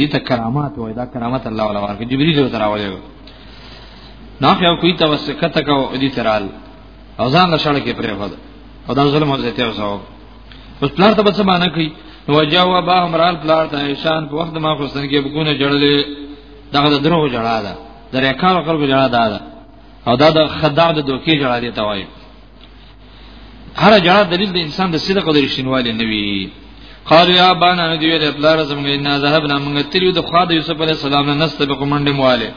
دې ته کرامات وای دا کرامت الله ولا ورکړي جبريل ورته راوړي نو خو کوي توسکت کو دې ترال او ځان له شړ کې پرې وځه او دا ظلم ورته ته وسو اوس پلار ته څه معنی کوي نو جواب امرال پلار ته ایشان په وخت ما خوستن کې بګونه جړلې دغه د درو جړا ده د ریکانو خلکو جړا ده او دا د خداع د دوکي جړا دي ته وایي هر جړه دلیل د انسان د صدق او د رښتینوالي نه وي قالوا يا بانا ندی ویل پلار زمونږ نه ذهبنا موږ تلو د خوا د یوسف علی السلام نه نستبق منډه مواله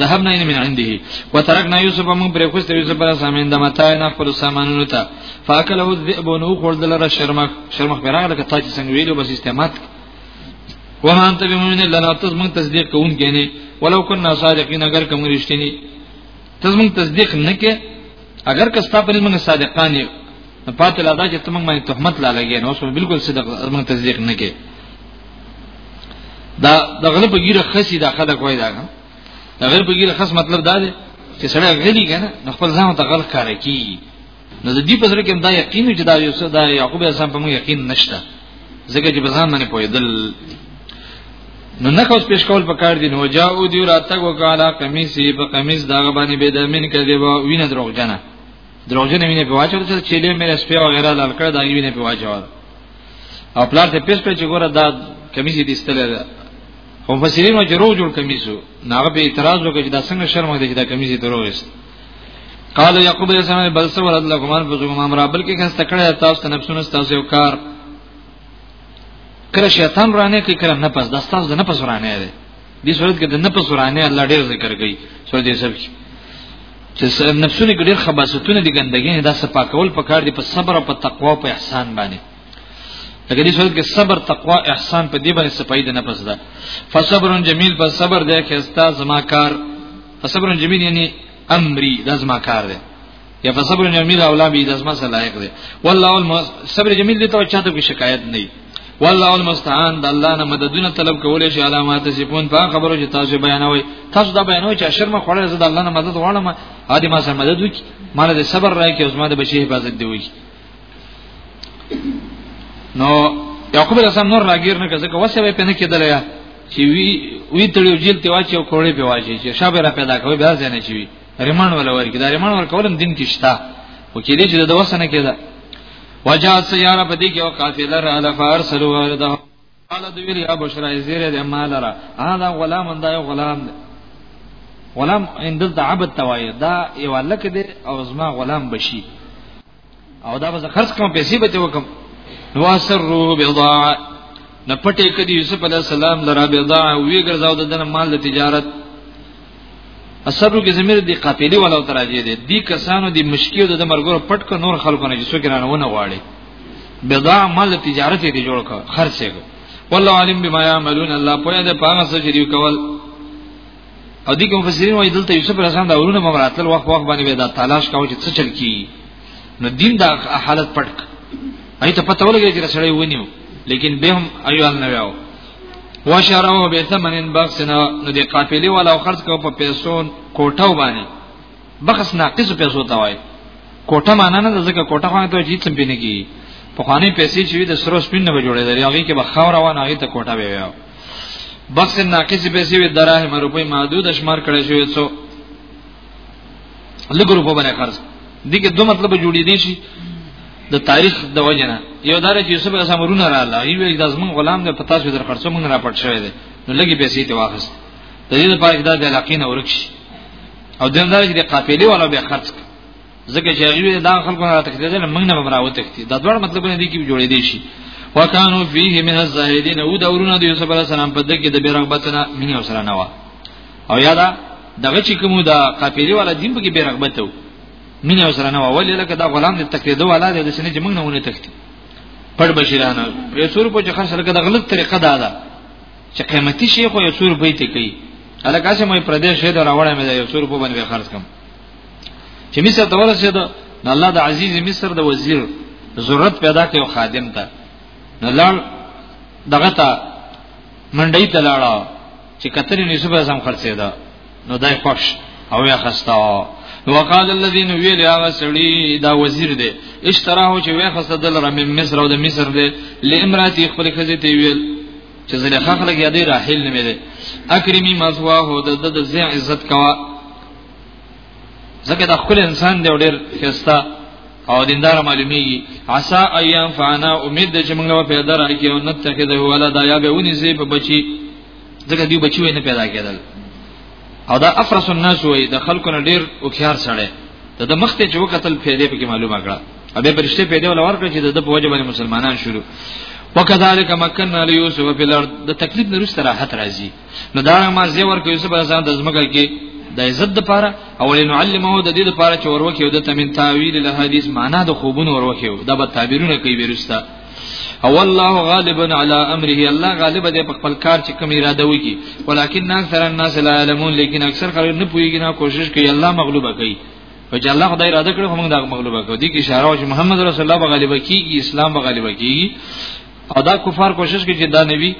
ذهبنا ان من عنده وتركنا يوسف من پر خوست يوسف پر سامین د متاع نه خپل سامانونو ته فاکله الذئب نو خردل را شرمخ شرمخ پیراغ لکه تاج څنګه ویلو بس استعمال وما انت بمؤمن لنا تز من تصدیق کوون کینه ولو كنا صادقین اگر کوم رښتینی تز من تصدیق نه کې اگر که ستا پر موږ صادقان یو پاتې لا دا چې تمنګ باندې تهمت لا لګې نو اوس بالکل صدق موږ تصدیق نه کې دا د غلب ګیره خسي دا خلک وای دا دا غیر بګیره خاص مطلب دا دی چې سړی غلی کنه نو خپل ځان ته غلط کار کوي نو د دې په سره کې دا یقین چې دا یو څه دا یعقوب اسلام په موږ یقین نشته ځکه چې په ځان باندې پوهېدل نو نه کوس پیش کول پکار دي نو جاءو دی راتګ وکاله قمیصي په قمیص دا باندې به د من کړي و وینه دروغ جنا دروغ جنا وینه په واچو چې چيله مې سپي او غیره لال کړ دا وینه په واچو او پلار ته پیش په چې ګوره دا قمیصي دي ستل هم فسرینو جروج القمیصو ناغه به اعتراض وکړي دا څنګه شرم دی چې دا قمیصي دروغ است قال يعقوب عليه السلام بل سو ورد لكم ان بزوم امر بلکې کس تکړه تاسو نفسونه تاسو یو کار کړه شیطان رانه کې کړه نه پس د تاسو نه پس رانه دی دې صورت کې د نه پس رانه الله ډېر ذکر کوي سو دې سب چې نفسونه کې ډېر خباستونه دي ګندګي دا صفاکول په کار دي په صبر او په تقوا او په احسان باندې لکه دې صورت کې صبر تقوا احسان په دې باندې صفای د نفس ده فصبر جمیل په صبر دې کې استاد زما کار فصبر جمیل یعنی امری د زما کار دی یا فصبر جمیل اولا به د زما لایق دی والله المس صبر جمیل دې ته چاته کوئی شکایت نه والله المستعان د الله نه مددونه طلب کولې شي علامات سپون په خبرو چې تاسو بیانوي تاسو دا بیانوي چې شرم خوړل زه د الله نه مدد غواړم هادي ما سره مدد وکي مال دې صبر راکې او زما د بچي حفاظت دی وکي نو یعقوب علیہ السلام نور راګیر نه کزه کوسه به پنه کېدل یا چې وی وی تړیو جیل ته واچي او کوړې په واچي چې شابه را پیدا کوي بیا ځنه چی وی ریمان ولا ورکی دا ریمان ور کولم دین کې شتا او کې دې چې د وسنه کېده وجا سیاره په دې کې او قافله را لفار سره ورده قال د ویری ابو شرای زیره د مال را هاذا غلام دا یو غلام دی غلام اندل د عبد توای دا یو لک دی او زما غلام بشي او دا به خرڅ کوم پیسې به ته وکم نو اسرو بضاعه نه پټې کدي یوسف علی السلام لرا بضاعه وی ګرځاو د دنه مال د تجارت اصلو کې زمير دی قافلی ولا تراجه دي دي کسانو دي مشکیو د مرګور پټ ک نور خلکو نه جسو کرانه ونه غواړي بضاع مال تجارت دي جوړ ک خرڅه ک والله علم بما يعملون الله په دې پاغه څه دی کول او دي کوم فسرین وایي دلته یوسف رسان دا ورونه مبراتل وخت وخت باندې ودا تلاش کاوه چې څه چل کی نو دین دا حالت پټ ک ایته پته ولګی چې سړی ونیو لیکن به هم ایوال نه ویاو وشرو به ثمنن بخسنا نو دی قافلی ولا خرج کو په پیسو کوټه باندې بخس ناقص پیسو ته وای کوټه معنا نه ځکه کوټه خو ته هیڅ هم پینې کی په خانه پیسې چې د سرو سپین نه جوړې درې هغه کې به خاور وانه هغه ته کوټه به ویو بخس ناقص پیسې وی دراهم روپې محدود شمار کړی شوی څو لګرو په باندې خرج دي کې دوه مطلب جوړې دي شي د تاریخ د وجنه یو دار چې یوسف علیه السلام رونه رااله یو د زمون غلام د پتا سو در خرڅو مونږ را پټ شوی دی نو لګي پیسې ته واخست د دې لپاره دا د علاقین اورکش او دیم دار چې د قافلې ولا به خرڅ زکه چې هغه دا خلکو را تکتل نه موږ نه مراو تکتی دا ډول مطلب نه دی کې جوړې دي شي وکانو فيه من الزاهدين او دورونه د یوسف علیه السلام په دغه کې د بیرغبتنا مینه سره نه و او یادا دغه چې کوم دا قافلی والا دین په کې به رغبت وو مینه وسره نه ولې لکه دا غلام دې تقلید والا دې سنې چې موږ نه ونه تختی پړ بشیرانه یو څور په چې خاص لکه د غلط طریقه دا ده چې قیمتي شی خو یو څور بیت کوي الکه چې مې پردې شه دا راوړم مې یو څور په باندې خرج کم چې مصر ته ورسېد نو الله د عزیز مصر د وزیر ضرورت پیدا کړو خادم ته نو لړ دغه ته منډی ته لاړه چې کترې نسو به سم خرڅې ده نو دای خوش او یا خستا وقال الذين ویل هغه سړی دا وزیر دی اشتراه چې وې خسته دل رم مصر او د مصر دی لامراتی خپل خزه تی ویل چې زله خلک یادې راحل نه مې دی اکرمی مزواه د د عزت کوا ځکه دا خپل انسان دی ډېر خسته او دیندار معلومیږي عسا ایام فانا امید چې موږ له پیدا راکې او نتخذه ولا دا یا به ونی زی په بچي ځکه دی بچي وینه پیدا کېدل او دا افرس الناس وي د خلکو نه ډېر او خيار سره ته د مخته چې وکتل پیدا پکې معلومه کړه ابه پرشته پیدا ول ورکړي چې د په وجه باندې مسلمانان شروع وکذالک مکننا لیوسف فی الارض د تکلیف نه رسته راحت راځي نو دا ما زی ورکو یوسف علیه السلام د زمګه کې د عزت د پاره او لنعلمه د دې د پاره چې وروکه د تمن تعویل له حدیث معنا د خوبونو وروکه دا به تعبیرونه کوي ورستا او الله غالبا على امره الله غالب دی په خپل کار چې کوم اراده وکي ولکن اکثر الناس لا علمون لیکن اکثر خلک نه پوهیږي نه کوشش کوي الله مغلوبه کوي او چې الله خدای اراده کړو موږ دا مغلوبه کوو دي کې اشاره او محمد رسول الله غالبه کیږي اسلام غالبه کیږي او دا کفار کوشش کوي چې دا نبی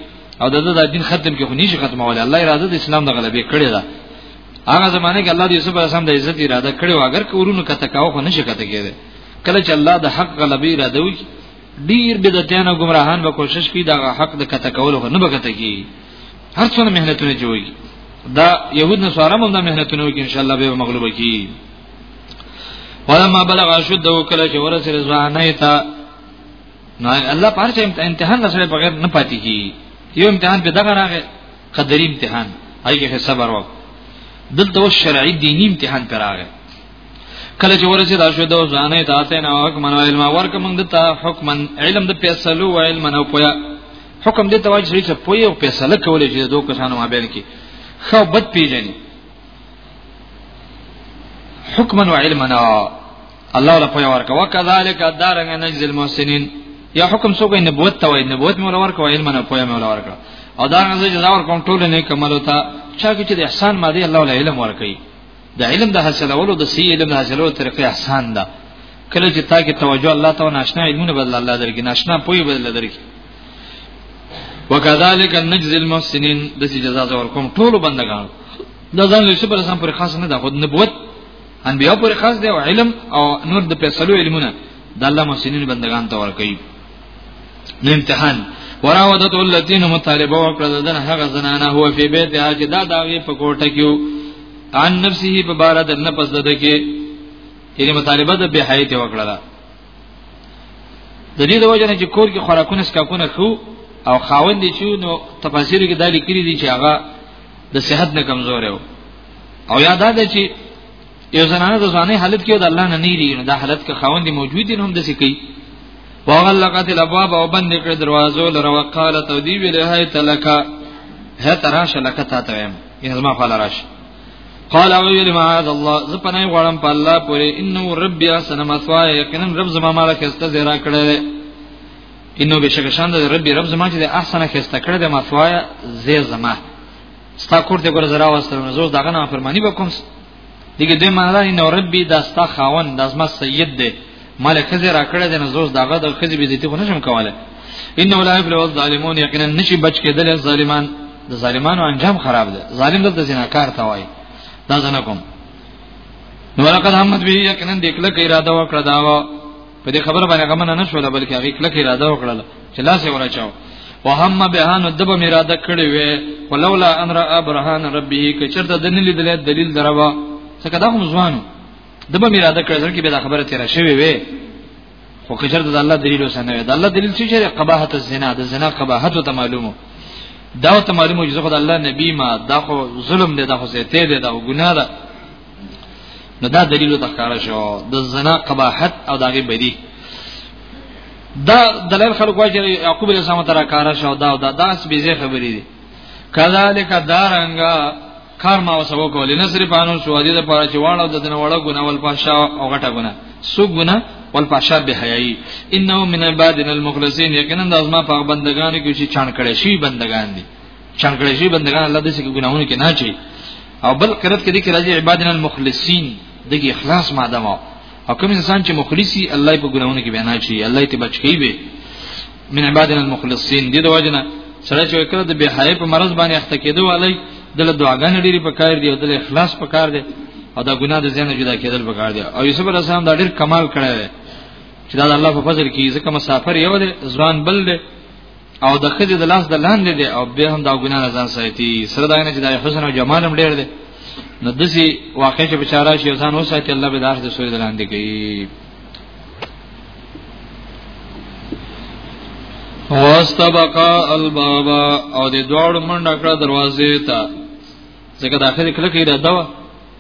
او د د دین ختم کې خو نشي ختمول الله اراده د اسلام د غلبې کړې ده هغه زمانه کې الله د یوسف علیه السلام د عزت اراده کړې او اگر کورونو کته کاو خو نشي کته کېده کله چې الله د حق غلبې اراده وي ډیر بدعتانه گمراهان به کوشش کوي دا حق د کته کول خو نه بکته کی هر څونه مهنتونه جوړي دا يهود نه سوارم هم دا مهنتونه وکي ان شاء الله به مغلوب کی ولما بلغ اشد وکړه چې ورسره ځانه ته نو الله په هر څه امتحان نه سره بغیر نه پاتې کی یو امتحان په دغه راغی قدري امتحان هغه کې صبر وکړه دلته و شرعي دینی امتحان پر راغی کله چې ورسې دا شو د ځانې تاسو نه حکم او علم ورک موږ د تا حکم علم د فیصلو او علم نه پویا حکم دې ته واجب چې پوی او فیصله کولې چې دوه کسانو مابین کې خو بد پیژني حکما وعلما الله ولا پوی ورکا وکذالک دارنګ نجز المحسنین یا حکم سو کوي نبوت ته وای نبوت مولا ورکا وای علم نه پوی مولا ورکا او دا نه چې دا ور کوم ټول نه کمل وتا چا کې چې د احسان ماده الله ولا علم ورکي د علم د حاصلولو د سی علم د حاصلولو طریقې احسان ده کله چې تا کې توجه الله ته ناشنا علمونه بدل الله درکې ناشنا پوی بدل درکې وکذالک نجز المحسنین د جزا ور کوم ټول بندگان د ځان له شپه سم پر خاص نه ده خود نبوت انبیاء پر خاص دی او علم او نور د فیصلو علمونه د الله محسنین بندگان ته ورکړي نو امتحان وراودت التين مطالبه وکړه دنه هغه زنانه هو په بیت ها چې دا داوی په کوټه کې عن نفسه په بار د نفس د کې یعنی مطالبه د به حیات وکړه د دې د وجه نه چې کور کې خوراکونه سکاکونه خو او خاوند دي چې نو تفاسیر کې دا لیکلي دي چې هغه د صحت نه کمزور و او یا دا ده چې یو زنانه د ځانې حالت کې د الله نه نه لري دا حالت کې خاوند موجود دي هم د څه کوي وغلقت الابواب او بند کړ دروازو لره وقالت او دی ویله هي تلک هه تراشه لکه تا ته ویم یې زما خاله راشه قال او ویل معاذ الله ز پنه غړم په الله پورې انه ربي احسن مسوا یقینا رب زما مال خسته زیرا کړل انه بشک شان د ربي رب زما چې احسن خسته کړل د مسوا زیر زما ستا کور ته ګور زرا واستل نو زوس داغه نه فرمانی وکوم دغه دې معنی نه نو ربي دا ستا خاون دا زما سید دی مال خزه را کړه دې نو زوس داغه د خزه بي دې کو نشم کوله ان ولا يفلح الظالمون یقینا نشي بچ کېدل ظالمان د ظالمانو انجام خراب ده ظالم دلته زناکار ته وای دا زنه کوم نو لقد همت به یقینا دکله کې اراده وکړه دا په دې خبره باندې غمنه نه شول بلکې هغه کلک اراده وکړه چې لاس یې ورچاو وهم بهان دب میراده کړی وې ولولا ان را ابرهان ربه کچرته د نلی دلیل دلیل دروا څنګه دا هم ځوانو دب میراده کړی ځکه به دا خبره تیر شوی وې خو کچرته د الله دلیل وسنه وې د الله دلیل څه چې قباحت الزنا د زنا قباحت ته معلومو دا ته معلومو چې زه خدای الله نبی ما دا خو ظلم دی دا خو زیته دی دا ګناه ده نو دا دلیل ته ښکارا شو د زنا قباحت او دغه بدی دا دلیل خلک وایي چې یعقوب علیه السلام تر کارا شو دا دا داس بیزه خبرې دي کذالک دارنګا کار ما وسو کول نه صرف انو شو دي د پاره چې واړو د دنه وړو ګنا ول پاشا او غټه ګنا سو ګنا ول پاشا به حیاي انه من عبادنا المخلصین یقینا د ازما په بندگانو کې چې چان کړي شي بندگان دي چنګړې شي بندگان الله دې څخه ګناهونه کې نه چي او بل قرات کې دې کې راځي عبادنا المخلصین دغه اخلاص ماده ما او کوم انسان چې مخلصي الله په ګناهونو کې بیان شي الله ته بچ کی به من عبادنا المخلصین دې د وجنه سره چې وکړه د بهای په مرز باندې اخته کېدو علي دل دعاګان ډېری په کار دی او دل اخلاص په کار دی او دا ګناه د زین جدا کېدل په کار دی او یوسف علی السلام دا ډېر کمال کړی چې دا الله په فضل کې ځکه مسافر یو دی ځوان بل دی او د خځې د لاس د لاندې دی او به هم دا ګناه نه ځان ساتي سره دا نه چې د حسن او جمال هم ډېر دی نو دسی واقع چې بچاره شي ځان وساتي الله به داخله سوې دلاندې کوي واستبقا الباب او د دوړ منډه کړه دروازې ته ځکه داخله کله کې را دوا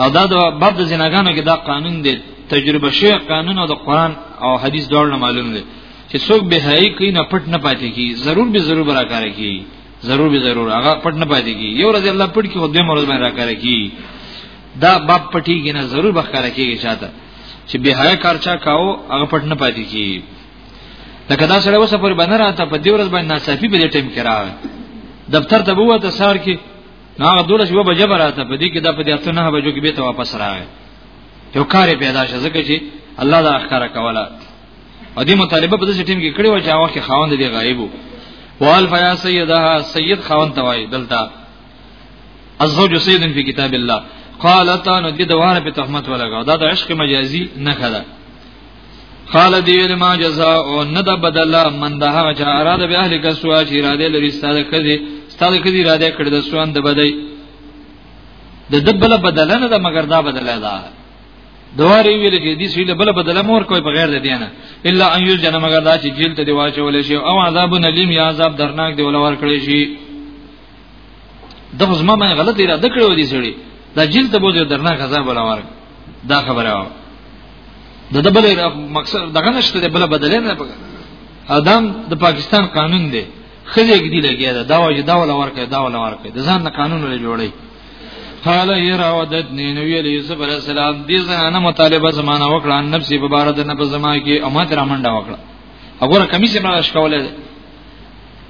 او دا د باب د زناګانو کې دا قانون دی تجربه شوی قانون او د قران او حدیث ډول نه معلوم دی چې څوک به هي کوي نه پټ نه پاتې کی ضرور به ضرور راکاره کی ضرور به ضرور هغه پټ نه پاتې کی یو ورځ الله پټ کی او دې مرز باندې راکاره کی دا باب پټیږي نه ضرور بخاره کیږي شاته چې به هي کارچا کاو هغه پټ نه پاتې کی لکه دا سره وسه پر باندې راته په دې ورځ باندې ناصافي په دې ټیم کې راغی دفتر ته بوته سار کې نو هغه دولس یو بجې براته په دې کې دا په دې اته نه بجو کې به ته واپس راغی یو کار پیدا شو ځکه چې الله دا ښکارا کوله او دې مطالبه په دې ټیم کې کړې و چې هغه کې خاوند دی غایب وو وال فیا سیدها سید خاوند توای دلته الزوج سید فی کتاب الله قالت نو دې دواره په تهمت ولګا دا د عشق مجازي نه خلا قال دی ویل ما جزاء او نه د بدل من د هغه چا اراده به اهل کسوا چې اراده لري ستاده کړي ستاده کړي اراده کړي د سوان د بدای د دبل بدل نه د مگر دا بدل ده دواری ویل چې دې سویل بل بدل مور کوي بغیر د دینه الا ان یو جن مگر دا چې جیل ته دی واچول شي او عذاب نلیم یا عذاب درناک دی ولور کړی شي دغه زما مې غلط اراده کړو دي سړي دا جیل ته بوځي درناک عذاب ولور کړی دا خبره و د دبل مقصد دغه نشته د بل بدل نه پګه ادم د پاکستان قانون دی خځه کېدی لګیا دا دا وجه دا ولا ورکه دا ولا ورکه د ځان نه قانون لري جوړي قال هي راودتني نبی عليه يوسف عليه السلام دې زنانه مطالبه زمانہ وکړه نفسي په بار د نفس زما کې او ماته رامنډه وکړه وګوره کمیسه مراش کوله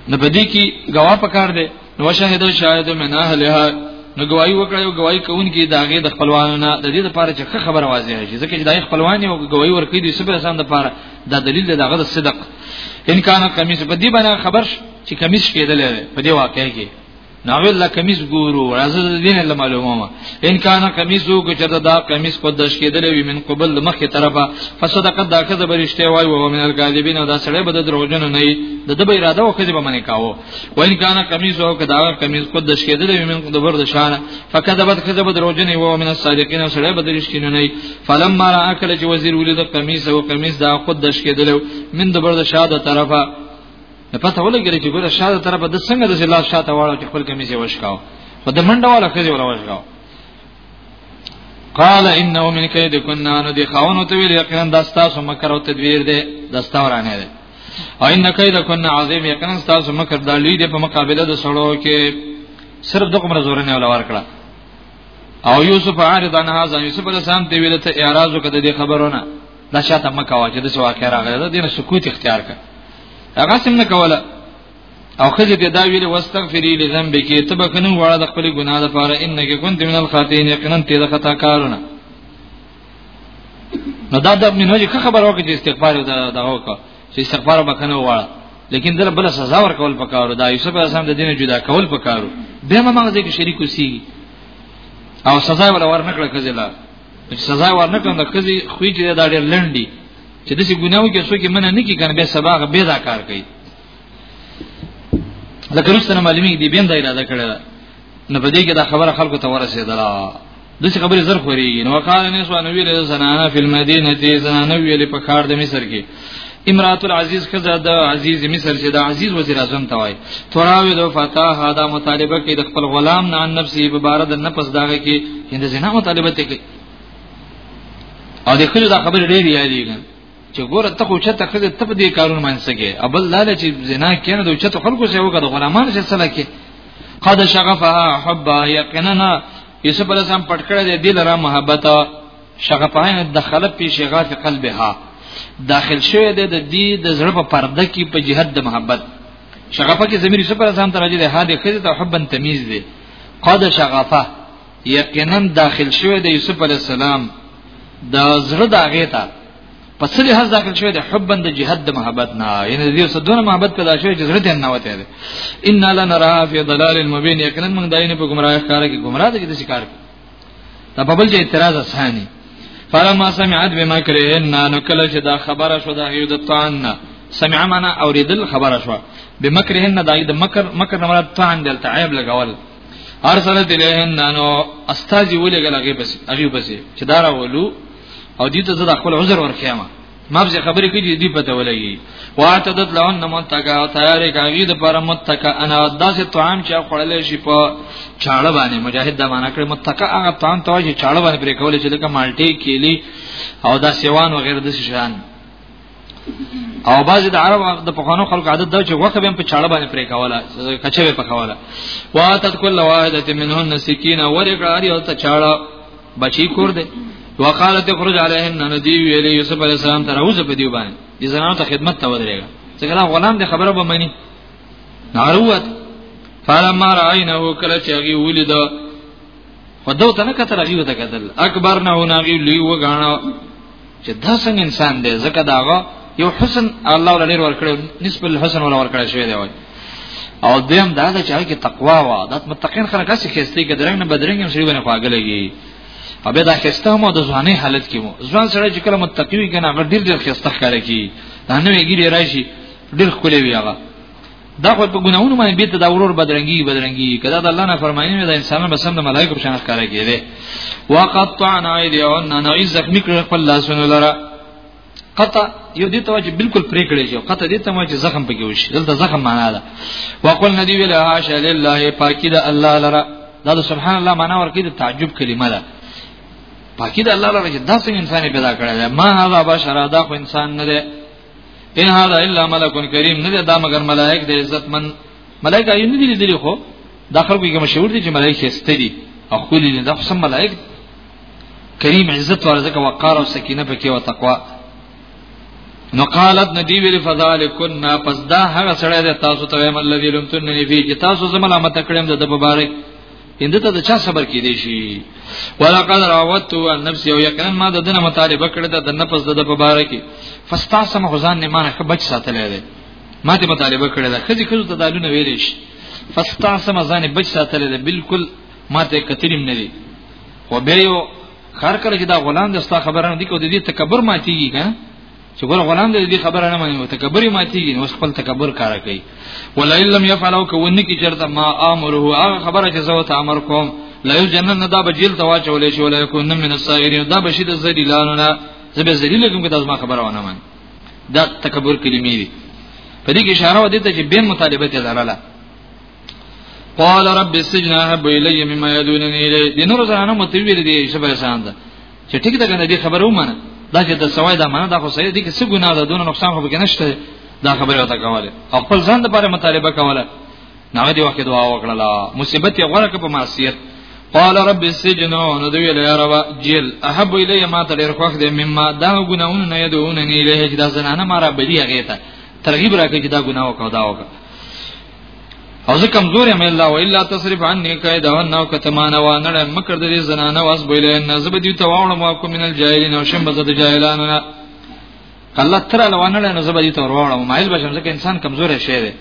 نه پدې کې غوا پکار دی نو شاهد شاهد من اهلها نو گواہی وکړی او گواہی کوونکی داغه د خپلوانو نه د دې لپاره چې ښه خبره واضحه شي ځکه چې دای خپلوان یو گواہی ورکړي دي سبب سم لپاره دا دلیل دی دغه د صدق ان کان کمیس په دې باندې خبر چې کمیس کېدل په دې واقع کې ناول لا کمیس ګورو راځه د دین له معلومه ما ان کان کمیسو کو چرته دا کمیس په دش کېدل وی من قبل مخه طرفه فصدقت دا کذب رښتیا وای او من الکاذبین دا سړی به د دروژن نه د دبې اراده او کذب منې کاوه وای کانا قمیص او کدا قمیص کو د شکیدل من د بر د شان فکذبت کذب دروجن او من الصادقین او سړی بدل شکین نه فلما را اکل چې وزیر ولید قمیص او قمیص دا خود د شکیدل من د بر د شاده طرفه پته ولګی چې ګوره شاده طرفه د څنګه د لاس شاته واړو چې خپل قمیص یې وشکاو په د منډه والا خځه ولا وشکاو قال انه من کیدکن ان د خاونو ته ویل یقینا داستا سو مکر او تدویر دی داستا ورانه دی او ان کید کن عظیم یقینا تاسو مکر د لوی د په مقابله د سړو کې صرف دغه مرزورنه ولور کړه او یوسف عارض عن هذا یوسف علیہ السلام دی ویل ته اعتراض وکړه د خبرونه دا شاته مکه واجه د سوا خیر هغه د دین سکوت اختیار کړ هغه څنګه کوله او خځه دې دا ویل واستغفری لذنبک تب کنه وړه د خپل ګناه لپاره انک کنت من الخاطئین یقینا ته د خطا کارونه نو دا د ابن نوجي خبر وکړي چې استغفار دا دا وکړه چې استغفار وکنه وړه لیکن دل بل سزا ورکول پکارو دا یوسف اسلام د دین جدا کول پکارو به ما مغزه کې شریک وسی او سزا ور ورنکړه کزلا چې سزا ورنکړه د کزي خوې چې دا ډېر لنډي چې دسی ګناو کې څوک منه نه کی کنه به سبا به دا کار کوي لکه رسنه معلومی دی بینده اراده کړی نه بده کې دا خبره خلکو ته ورسېدله د څه خبرې زر خوريږي نو قال نه سو نو ویل زنانه په مدینه دي زنانه ویل په کار د مصر کې امرات العزیز خزه د عزیز مصر چې د عزیز وزیر اعظم ته وای تراوی د فتاح دا مطالبه کې د خپل غلام نه عن نفسي په بار د نفس داغه کې هند زنا مطالبه ته کوي او د خلکو دا خبره ډېری یادېږي چې ګوره ته خو چته خزه ته په دې کارونه منسګه ابل لاله چې زنا کینې د چته خلکو سره وګړه غلامان سره سره کې قد شغفها حب یقینا یوسف علی السلام پټکړه دې دل را محبت شغفها دخل په شغاف قلبها داخل شوی دی د دې د زړه په پرده کې په جهاد د محبت شغفه کې زمير یوسف علی السلام ته راځي د هاده خزه ته حبن تمیز دی قد شغفه یقینا داخل شوی د یوسف علی السلام د زړه داغه ته پس له هز داخل شوی د حب د جهاد د محبت نه یعنی د یوسف دونه محبت پیدا شوی چې زړه ته نه وته دی ان لا نرا فی ضلال مبین یقینا موږ داینه په گمراه ښکار کې گمراه دي د شکار دا په بل چې اعتراض اسانی فلما سمعت بما کرهن نو کله چې دا خبره شو د یو د طعن سمع معنا اوریدل خبره شو بمکرهن دای د مکر مکر نه مراد طعن دلته عیب لګول ارسلت الیهن نو استاد ولګل هغه بس هغه بس چې دا راولو او دې ته زه خپل عذر ورکیم ما به خبرې کړي دې پته ولګي واعتدت لهن منتکا او تیار کاغی د پر متکا انا داسې طعام چې خړلې شي په چاړه باندې مجاهد دا معنا کړی متکا هغه طعام ته چې چاړه باندې پرې کولې چې لکه مالټي کیلی او دا سیوان وغیرہ د شان او بعض د عرب د پخوانو خلکو عادت دا چې وخت به په چاړه باندې پرې کاوله کچه به پخاوله واتت کل واحده منهن سکینه ورګړاری او ته چاړه بچی کور دې وقالت اخرج عليهن ندی ویلی یوسف علی السلام تر اوسه په دی باندې دې زنانو ته خدمت ته ودرېګا څنګه غلام دې خبره به مانی ناروت فلما راینه کله چې هغه ولید خو دوی ته نه کتل هغه ته کتل اکبر نه وناغي لوی وګاڼه چې دا څنګه انسان دی زکه داغه یو حسن الله ولې ورکړي نسب الحسن ولا ورکړي شوی دی وای او دیم دا د چا کې تقوا وا د متقین خلک هسې خېستې کې درنګ نه بدرنګ هم شری باندې خواګلېږي او به دا خېسته مو د ځواني حالت کې مو ځوان سره چې کله متقی وي کنه هغه ډیر ډیر خېسته ښکاري کی دا نوې ګیری راشي ډیر خولې وی هغه دا خو په ګناونو باندې بیت دا ورور بدرنګي بدرنګي کدا د الله نه فرمایي نه د انسانانو بسم د ملائکه په شان ښکار کیږي وقطعنا ايديهن نو یې زخمی کړ خپل لاسونه لره قطع یو دې ته چې بالکل پرې کړی شو قطع دې ته ما چې زخم پکې وشي دلته زخم معنا ده وقل ندی ویل حاش لله پاکی ده الله لره دا د سبحان الله معنا ورکې د تعجب کلمه ده پاکی ده الله لره چې داسې انسان پیدا کړی ما هغه بشر دا خو انسان نه ده ان هذا الا ملک کریم نه دا مگر ملائک د عزت من ملائک یې نه دي لیدلي خو دا خلکو کې مشهور دي چې ملائک یې ستدي او خو دې دا سم ملائک کریم عزت ورزکه وقار او سکینه پکې او تقوا نو قالت ندی ویل فذالکن پس دا هغه سره تاسو ته مل الذی لم تننی فی تاسو زملامت کړم د مبارک اند ته د چا صبر کې دی شي ولقد راوت عن نفسي او یقینا ما د دنه مطالبه کړې ده د نفس د په باره کې فاستاسم غزان نه مانه بچ ساتلې ده ما ته مطالبه کړې ده خځې خځو ته دالونه ویلې شي فاستاسم ځان بچ ساتلې ده بالکل ما ته کتریم نه دي و به یو خر کړه چې دا غلام دستا خبره نه دي کو د دې تکبر ماتيږي ها چې ګور غلام دې خبره نه مانی او تکبر یې ماتيږي نو خپل تکبر کار کوي ولا لم يفعلوا کوونه کی چرته ما امره هغه خبره چې زو ته امر کوم لا جنن دا به جیل توا چولې شو لا کو من الصائرین دا به شید ذلیلانو نه زبې ذلیل کوم که تاسو ما خبره ونه مانی دا تکبر کلمې دي په دې کې اشاره و دې ته چې به مطالبه ته لاله قال رب السجن احب الي مما يدعونني اليه دي نور زنانه متویل دي شبه ساند چې ټیک ده کنه دې خبره ومنه دا چې د سوای دا معنی دا خو صحیح دي چې څه ګناه ده دونه نقصان خو به نشته دا خبره وته کوله او خپل ځان لپاره مطالبه کوله نو دی وخت دعا وکړه مصیبت یې غوړه په معصیت قال رب السجن نو دی ویل یا رب جیل احب الی ما ته ډیر خوښ دی مما دا ګناونه نه یدونه نه الیه چې دا زنانه ما را بدی هغه ته ترغیب راکړي چې دا ګناه وکاو دا وکړه او زه کمزور یم الله و الا تصرف عني کید او نو کتمانه و نړ مکر د دې زنانه واس بوله نه زب دي ته واړم او کوم من الجاهلین او شم بزد جاهلان نه کله تر له ونړ نه زب دي ته واړم مایل بشم ځکه انسان کمزور شي دی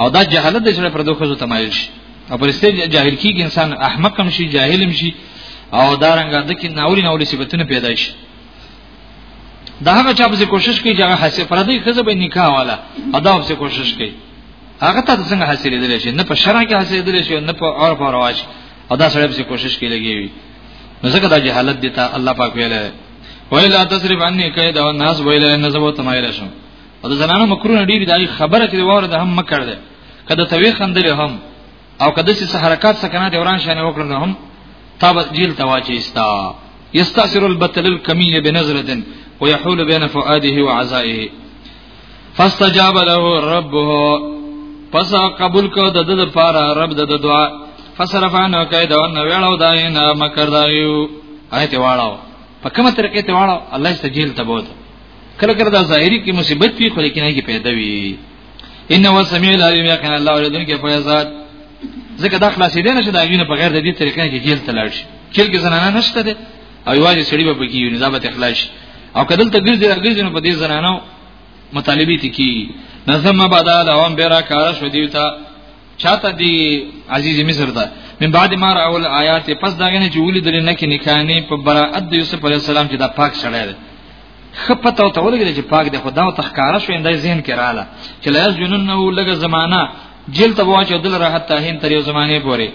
او دا جهالت د شر پر دوخه زو تمایل شي او پرسته جاهل کیږي انسان احمق هم شي جاهل هم شي او دارنګ د کې ناوري ناوري صفاتونه پیدا شي دا هغه چا به کوشش کوي چې هغه حاصل پردي خزه به نکاح والا ادا به کوشش کوي هغه ته څنګه حاصل دي شي نه په شرع کې حاصل دي شي نه په عرف او رواج ادا سره به کوشش کوي لګي نو ځکه دا جهالت دي ته الله پاک ویل ویلا تصرف عني کید او ناس ویلا نزبو تمایل شم او د زنانو مکرونه ډیر دی خبره کې وره د هم مکړه کده توی خندل هم او کده چې حرکت سکنه د وران شانه وکړل نو هم تاب جیل تواچی استا یستاثر البتل الکمیه بنظره ويحول بين فؤاده وعزائه فاستجاب له ربه پس قبول کو د د پاره رب د دعا فصرف عنه کید او نو ویلو داینه مکر دایو آیت واړو په کومه طریقې ته واړو الله سجیل ته بوت کله کله دا ظاهری کی مصیبت وی خو لیکنه کی پیدا وی انه هو سميع العليم يقين الله ولدن کې په ذات ځکه دا خلاصې دي نه چې دا وینه بغیر د دې طریقې کې جیل تلاړ شي جیل کې زنانه نشته ده او یوازې سړي به بګي یو نظام ته خلاص شي او کدل ته ګرځي راګرځي نو په دې زنانو مطالبه تي کی نظم بعدا دوام بیرا کار شو دیوتا چاته دی عزیز مصر ته من بعد ما راول آیات پس داغه نه چې ولې دل نه کې نکانه په براءت د یوسف علی السلام چې دا پاک شړای خپته او ته ولګل چې پاک دی خدا او تخکاره شو اندای ذهن کې رااله چې لا جنن نو لګه زمانہ جیل ته واچو دل راحت ته هین تر یو زمانه پورې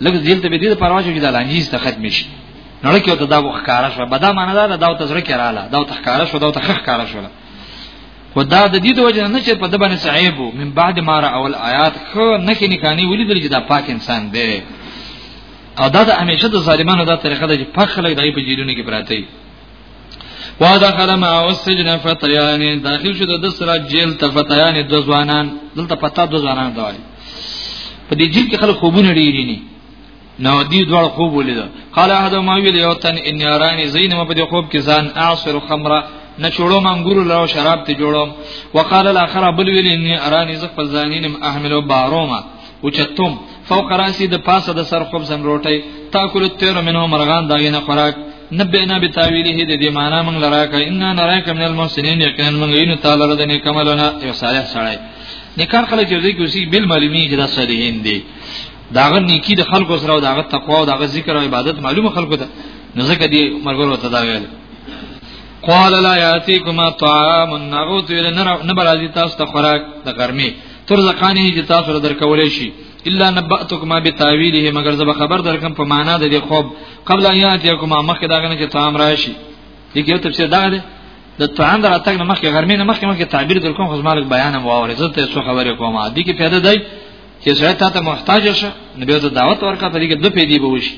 لګه جیل ته به دې پروا شو چې د لانجیز ته ختم شي نړۍ کې ته دا وخکاره شو بدا معنا دا دا ته زړه کې رااله دا تخکاره شو دا تخکاره شو خدا د دې د وجه نه چې په د باندې صعيب من بعد ما را اول آیات خو نه کې نکانی ولیدل چې دا پاک انسان دی او دا د همیشه د ظالمانو دا طریقه ده چې پخ خلک دغه په جیلونو کې پراته وادخل مع السجن فتيان داخل شو د سره جیل ته فتيان د ځوانان دلته پتا د ځوانان دا وای په دې جیل کې خلک خوبونه ډیری نه نو دې دوړ خوب ولید قال هذا ما ویل یو تن ان یارانی زین ما په دې خوب کې ځان اعصر خمره نه چوړو منګورو له شراب ته جوړوم وقال الاخر بل ویل ان ارانی ز خپل ځانینم احملو باروما او چتم فوق راسی د پاسه د سر خوب زم روټي تاکل تیر منو مرغان داینه خوراک نبینا بتاویله د دې معنا موږ لراکه ان نراک من المحسنین یقینا موږ یې تعالی رد نه کملونه یو صالح سړی نیکار خلک چې دوی کوسی بل معلومی چې دا صالحین دي داغه نیکی د خلکو سره او داغه تقوا او داغه ذکر او عبادت معلومه خلکو ته نو ځکه دې مرګور ته دا ویل قال لا یاتیکما طعام نغوت ویل نه برازي تاسو ته خوراک د ګرمي تر ځکانه چې تاسو را درکولې شي الا نبأتکما بتاویله مگر زب خبر درکم په معنا د دې خوب قبل ان یاتیکم مخکې دا غنه چې طعام راشي یو تفسیر دا دی د طعام دراتګ نه مخکې غرمې نه مخکې مخکې تعبیر در کوم خو زما لږ بیان هم واورې زه ته څه خبرې کوم دي کې پیدا دی چې سره تا ته محتاج شه نو به ته دعوت ورکړه په دې کې د پیدي به وشي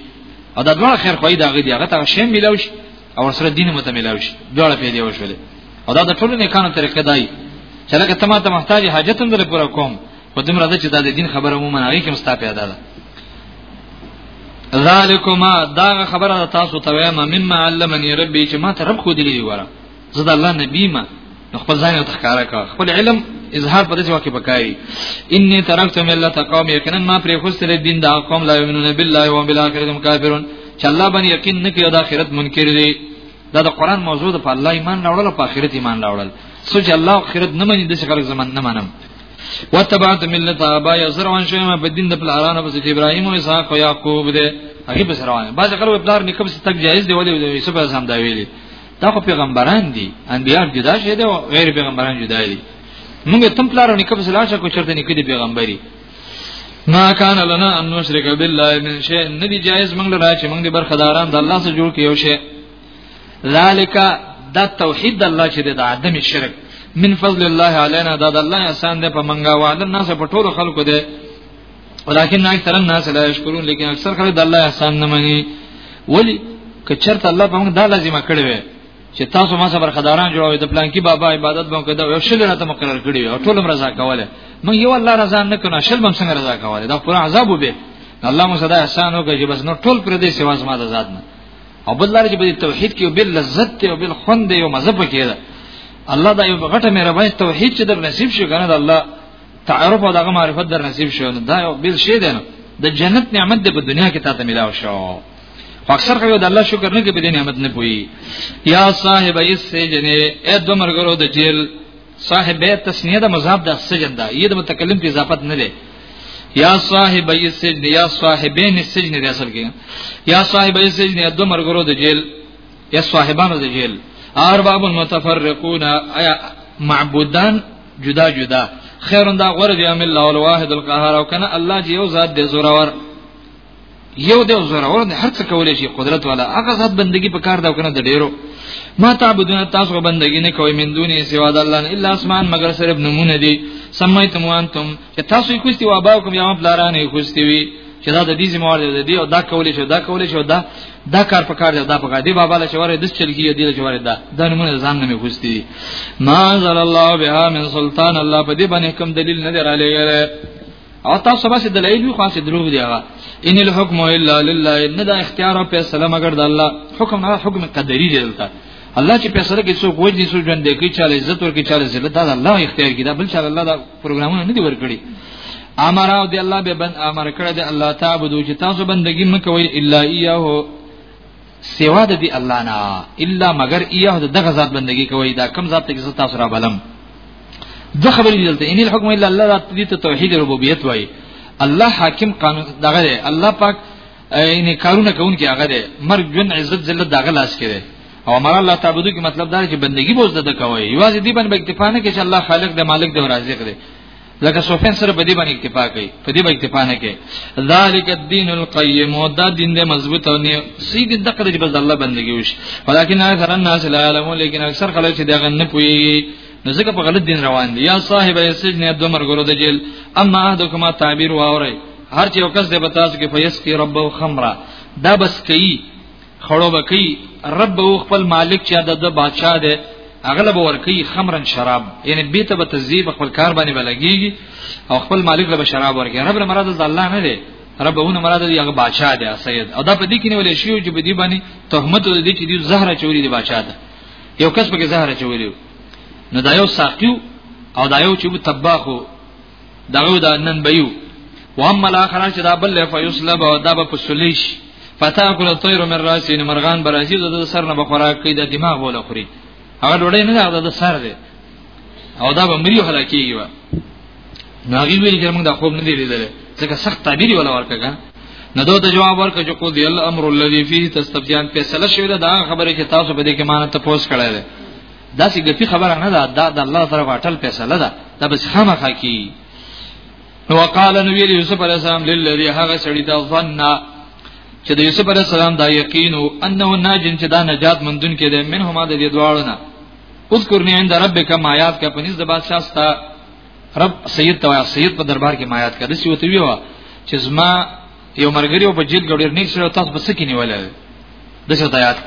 او دا ډول خیر خوای دا غي دی هغه ته شی ملاو شي او سره دین مت ملاو شي ډول پیدي وشول او دا د ټولو نه کانو طریقه دی چې لکه ته ما ته محتاج حاجت هم در پوره کوم په دومره ده چې دا د دین خبره مو منغې کې مستا پیدا ده ذالکما دا خبره تاسو ته وایم مما علمني ربي چې ما ته رب خو دې دی وره زه د الله نبی ما خپل ځان ته ښکارا کا خپل علم اظهار په دې وخت بکای انی ترکت ملت قوم یقینا ما پر خوستل دین دا قوم لا یمنون بالله و بالاخره هم کافرون چې الله باندې یقین نه کوي د آخرت منکر دي دا د قران موضوع ده په الله ایمان راوړل په آخرت ایمان راوړل سوچ الله آخرت نه مني د څه خلک زمون نه منم وتبعت ملت ابا یا زروان شوم په دین د پلارانو پس ابراهیم او اسحاق او یعقوب دې هغه پس روان بعض خلک پلار نکم ست تک جایز دی ولې یوسف هم دا ویلي دا خو پیغمبران دي انبیاء جدا شه دي او غیر پیغمبران جدا دي موږ تم پلار نکم سلا شه کو چرته نکې دي پیغمبري ما کان لنا ان نشرک بالله من شیء ندی جایز موږ لرا چې موږ دې برخداران د الله سره جوړ کیو شه ذالک دا توحید الله چې د عدم شرک من فضل الله علينا دا د الله احسان دی په منګه وعده الناس په ټولو خلکو دی ولكن اکثر الناس لا يشكرون لیکن اکثر خلک د الله احسان نه مني ولی که چرته الله په موږ دا لازمه کړی وي چې تاسو ما صبر خداران جوړوي د پلان کې بابا عبادت به کده یو شل راته مقرر کړی او ټول رضا کوله موږ یو الله رضا نه کنه شل بم څنګه رضا کوله دا پورا عذاب وبې الله مو صدا احسان وکړي بس نو ټول پر دې سیواز ما د ذات نه او بل لار چې په توحید کې بل لذت او بل خوند او مزه پکې ده الله دا یو غټه مهرباني توحید چې در نصیب شي کنه دا الله تعارف او دغه معرفت در نصیب شي دا یو بل شی دی د جنت نعمت د په دنیا کې تاسو ملاو شو اکثر کوي د الله شکر نه کوي په دې نعمت نه پوي یا صاحب ایسه جنې اې دومر ګرو د جیل صاحب تسنیه د مذهب د سجن دا یی د متکلم په اضافت نه دی یا صاحب السجن یا صاحبین السجن دی اصل کې یا صاحب السجن د مرګرو د جیل یا صاحبانو د جیل ارباب متفرقون ایا معبودان جدا جدا خیرن دا غره دی امل الله الواحد القهار او کنه الله جی یو ذات دی زورور یو دی زورور دی هر څه کولای شي قدرت والا هغه ذات بندگی په کار دا کنه د ډیرو ما تعبدون تاسو غو بندگی نه کوي من دوني سوا د الله نه الا اسمان مگر صرف نمونه دي سمایتم وانتم چې تاسو یې کوستي و اباکم یا بلاران یې کوستي وي چې دا د دې زموږ د دې او دا کولې شو دا کولې شو دا دا کار په کار دی دا په کار دی بابا له شوره د چلګي دی له شوره دا د نمونه ځان نه خوستي ما زال الله بها من سلطان الله په دې باندې کوم دلیل نه درالېږي او تاسو به دلایل وی خاصه دروغ دی هغه ان الحكم الا لله ان دا اختیار او فیصله مگر د الله حکم نه حکم قدری دی دلته الله چې فیصله کوي څوک وځي څوک ژوند کوي چاله عزت ورکړي چاله ذلت دا الله اختیار کوي دا بل چاله الله دا پروګرامونه نه دی ورکړي امر او دی الله به بند امر کړی دی الله تعبدو چې تاسو بندگی مکوئ الا ایه سوا د دی الله نه الا مگر ایه د دغه ذات بندگی کوي دا کم ذات کې تاسو را بلم د خبرې دلته ان الحكم الا الله ذات دې ته توحید ربوبیت وایي الله حاکم قانون دغه دی الله پاک ان کارونه کوونکی هغه دی مرګ جن عزت ذلت دغه لاس کې دی او امر الله تعبدو کې مطلب دا چې بندگی بوز ده کوي یوازې دې باندې اکتفا نه کې چې الله خالق دی مالک دی او رازق دی ځکه سفیان سره په دې باندې اکتفا کوي په دې باندې اکتفا نه کوي ذالک الدین القیم دا دین دې مضبوط او نه سې دې دغه دې بس الله بندګي وش ولکن اکثر الناس لا علم لیکن اکثر خلک چې دغه نه پوي نو ځکه په غلط دین روان دي یا صاحب السجن د عمر ګورو د جیل اما احدکما تعبیر واوري هر چې یو کس دې بتاس کې فیس کې رب او خمره دا بس کوي خړو بکی رب او خپل مالک چې د د بادشاہ دی اغلب ورکی خمرن شراب یعنی بیت به تزیب خپل کار باندې بلګیږي او خپل مالک له شراب ورکی رب له مراد د الله نه دی ربونه مراد دی هغه بادشاہ دی سید او دا په دې کې نه ولې شیو چې په دې باندې تهمت د دې چې دی زهر چوری دی بادشاہ ده یو کس په کې زهر چوری نو دا یو ساقیو او دا یو چې تباخو دغه دا نن بيو واما الاخره چې دا بل فیصلب او دا په سلیش فتاکل الطير من راسه ان مرغان برازي د سر نه بخورا کوي د دماغ ولا خوري هغه ډوړې نه دا د سر دی او دا به مریو هلاکیږي وا ناغي ویل چې موږ دا خوب نه دی لیدل ځکه سخت تعبیر ولا ورکګه نه دوی ته جواب ورکړ چې کو دی الامر الذي فيه تستبديان فیصله شوی دا خبره چې تاسو به دې کې مانه تاسو کړای دی دا څه ګپی خبره نه ده دا د الله طرف اټل فیصله ده دا بس خامخا کی نو وقال نبی یوسف علی السلام للذي هغه سړی دا ظن چې د یوسف علی السلام دا یقین او انه ناجن چې دا نجات مندون کې ده منهما د دې دواړو نه اذكر ني عند ربك ما یاد کا پنځ د بادشاہ ستا رب سید تو سید په دربار کې ما یاد کا د سی وته ویوا چې زما یو مرګریو په جیل ګډیر نیک سره تاسو په سکه نیولای د څه آیات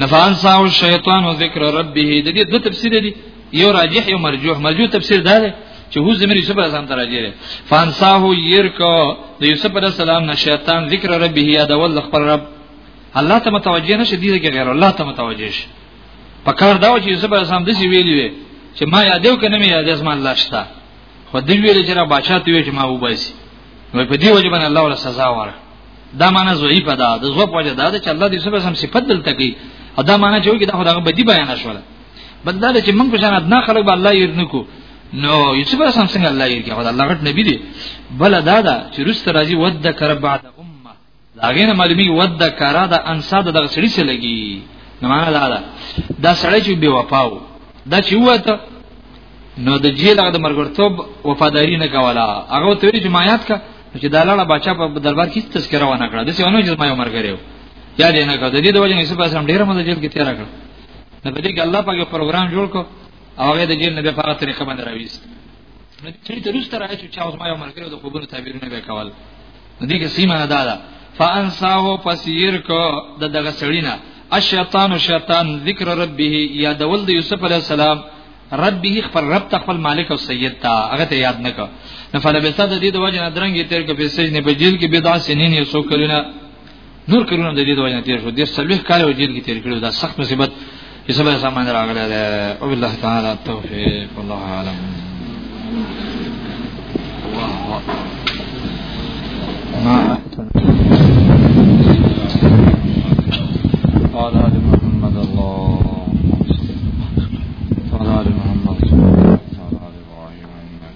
نفان ساو الشیطان او ذکر ربه د دې دوه تفسیر دي یو راجح یو مرجوح مرجوح تفسیر دا دی چې هو زمری یوسف علیه السلام ته راځي فانساه یرکا د یوسف علیه السلام نه شیطان ذکر ربه یاد ول خبر رب الله ته متوجه نشه دي چې غیر الله ته متوجه شي پکار دا چې یوسف علیه السلام د سی ویلی وي چې ما یادو کنه مې یاد اسمان الله شته خو دې ویل چې را بچا ته وي چې ما وباسي نو په دې وجه باندې الله ولا سزا وره دا معنی ضعیفه ده د زو په وجه دا ده چې الله دې سبحانه صفات دلته کوي دا معنی چې وګړي دا خدای بدی بیان شول بل دا چې موږ په شان ادنا خلک به الله یې نکو نو یوسف علیه السلام څنګه الله یې کوي خدای الله غټ نبی دی بل دا ده چې رست راځي ود کر بعد امه دا غیر معلومی ود کرا د انصاد دغه سړی سره لګي نو معنا دا ده دا سړی چې بي وفاو دا چې وته نو د جیل هغه د مرګرتوب وفاداری نه کوله هغه ته ویل چې ما یاد کا چې دا لاړه بچا په دربار کې تذکره ونه کړه د څه ونه چې ما یو مرګریو یا دې نه کړ د دې د وجه نه سبا سم ډیره مده جیل کې تیر کړ نو په دې کې الله پاک پروګرام جوړ کو او هغه د جیل نه په هغه طریقه باندې راويست نو چې تر اوسه راځي چې اوس ما یو مرګریو د خوبونو تعبیرونه وکول دې کې سیمه نه دادا فانساه پسیر کو د دغه سړینا الشیطان شیطان ذکر ربه یادول د یوسف علی السلام ربه خپل رب تخپل مالک او سید تا هغه ته یاد نکو نفل بیسا د دې د وجه نه درنګي تیر کو په سجن په جیل کې بيدع سنین یو سو کلونه نور کلونه د دې د وجه تیر شو د سلوه کال او جیل کې تیر کړو دا سخت مصیبت چې سبا سامان راغلی دی او بالله تعالی التوفیق والله اعلم الله اکبر ما احسن قال هذا محمد الله قال هذا محمد صلى الله عليه وسلم قال هذا ابراهيم انك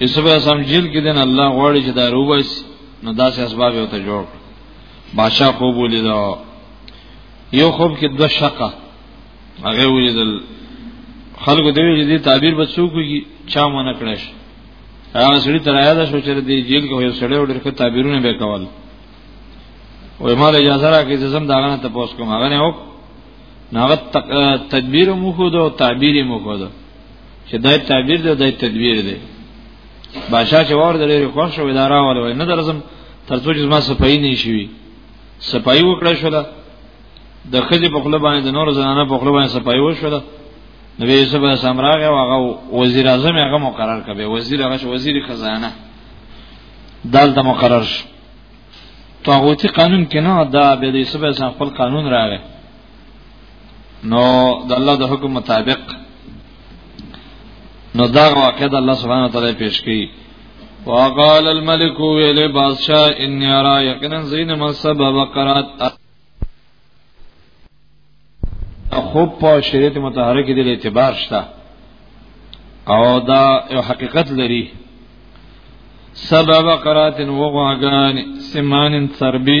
یوسف اسلام جیل کې دین الله غواړي چې دا روبس نو داسې اسباب یو ته جوړ بادشاہ خوب ولید یو خوب کې دو شقه هغه ولیدل خلکو دوی چې دې تعبیر به څوک وي چا مونږ کړش هغه سړي تر یاد شو چې دې جیل کې یو سړی وړ کې تعبیرونه به کول وې مال اجازه راکې چې زم داغه نه تاسو کوم هغه نه وک ناغت تدبیر مو خو دو تعبیر مو خو دو چې دای تعبیر دی دای تدبیر دی بادشاہ چې ور درې خوښ شو اداره ولوي نه درزم ترڅو چې ما صفائی نه شي صفائی وکړه شو د خځې په خپل باندې د نور زنانه په خپل باندې صفائی وشو نبی یوسف علیه السلام راغی او هغه وزیر اعظم هغه مقرر کړ وزیر هغه وزیر خزانه دالته مقرر شو طاغوتی قانون کې نه دا به د یوسف علیه السلام خپل قانون راغی نو د الله د حکم مطابق نو دا واقع د الله سبحانه وتعالى پیش کړي وقال الملك ویل بادشاہ ان یرا یقینا زین مسب وقرات خوب په شریعت متحرک دي اعتبار شته او دا یو حقیقت لري سبب قرات وغواغان سمان تربی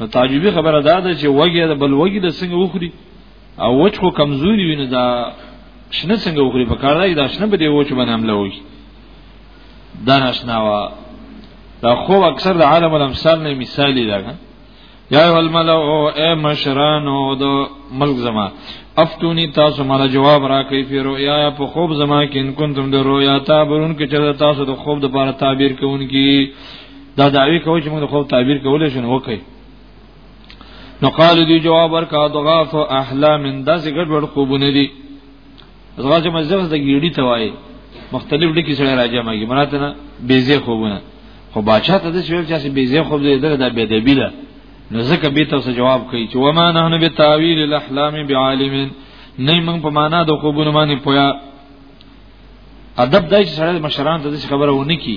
نو تعجبي خبره دا ده چې وګي د بل وګي د څنګه وخوري او وچ خو کمزوري ویني دا شنه څنګه وخوري په کار دی دا شنه به دی وچ باندې حمله وکړي دا نشنا وا دا خو اکثر د عالم الامثال نه مثال دی دا یا ایو الملو اے مشرانو د ملک زما افتونی تاسو مال جواب را کوي په رؤیا په خوب زما کې ان کنتم د رؤیا تعبرون کې چې تاسو د خوب د بار تعبیر کوونکی دا دعوی کوي چې موږ خو تعبیر کولای شو وکړي نو قال دی جواب ورکا ضغاف احلام دا څنګه ګډ خوبونه دي زغاج مزغز د ګیډی توای مختلف ډکی سره راځم کی مراته نه بیزه خوبونه خو باچا ته د شویل چې بیزه خوب دې دره د بدبی ده نو ځکه به تاسو جواب کوي چې وما نحنو بتاویل الاحلام بعالمین نه موږ په معنا د خوبونو باندې پویا ادب دای چې سره مشران ته خبره ونه کی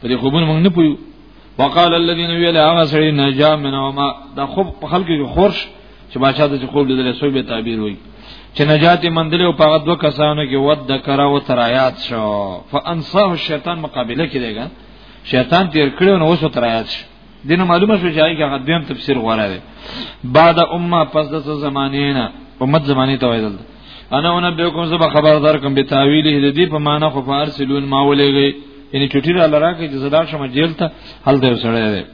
په دې خوبونه موږ نه پویو وقال الذين ویل هغه سړي نجا منه ما دا خوب په خلکو کې خورش چې بادشاہ د خوب لیدل سوی به تعبیر وي چې نجات مندل او پاغه دوه کسانو کې ود د کرا او ترایات شو فانصاه الشیطان مقابله کړيګا شیطان تیر کړو نو اوس ترایات شو دینه معلومه شو چې هغه دویم تفسیر غواره دی بعد امه پس د زمانه نه امت زمانه ته وایي انا انا به کوم زبا خبر دار کوم به تعویل دې دې په معنا خو فارسلون ما ولېږي یعنی چټی را لرا کې جزدار شمه جیل ته حل دی وسړی دی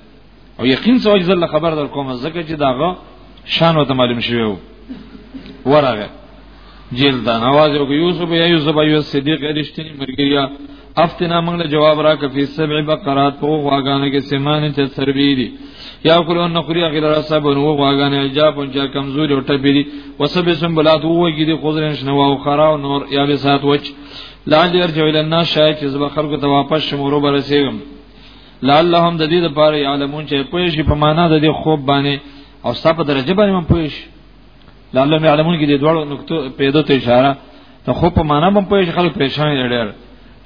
او یقین سوچ زل خبر در کوم زکه چې داغه شان وته معلوم شوی ورغه جیل دا نواز او یوسف یا یوسف ایو صدیق رښتینی مرګریا افتنا موږ له جواب را کفي سبع بقرات په غواګانو کې سیمانه چې سربی دي یا کولو ان خوري غیر رسب نو غواګانو اجاب او جا کمزوري او ټبي دي وسب سنبلات وږي دي خضرن شنو او خرا او نور یا به سات وچ لاندې ارجو ال الناس شاید چې زب خلکو ته واپس شمورو برسېږم لعلهم د دې لپاره علمون چې پوه شي په معنا د دې خوب باندې او ستاسو درجه باندې پوه شي لاله مې علمون کې د دوړو نقطو پیدا ته اشاره ته خو په معنا باندې پوهې خلک پریشان دي ډېر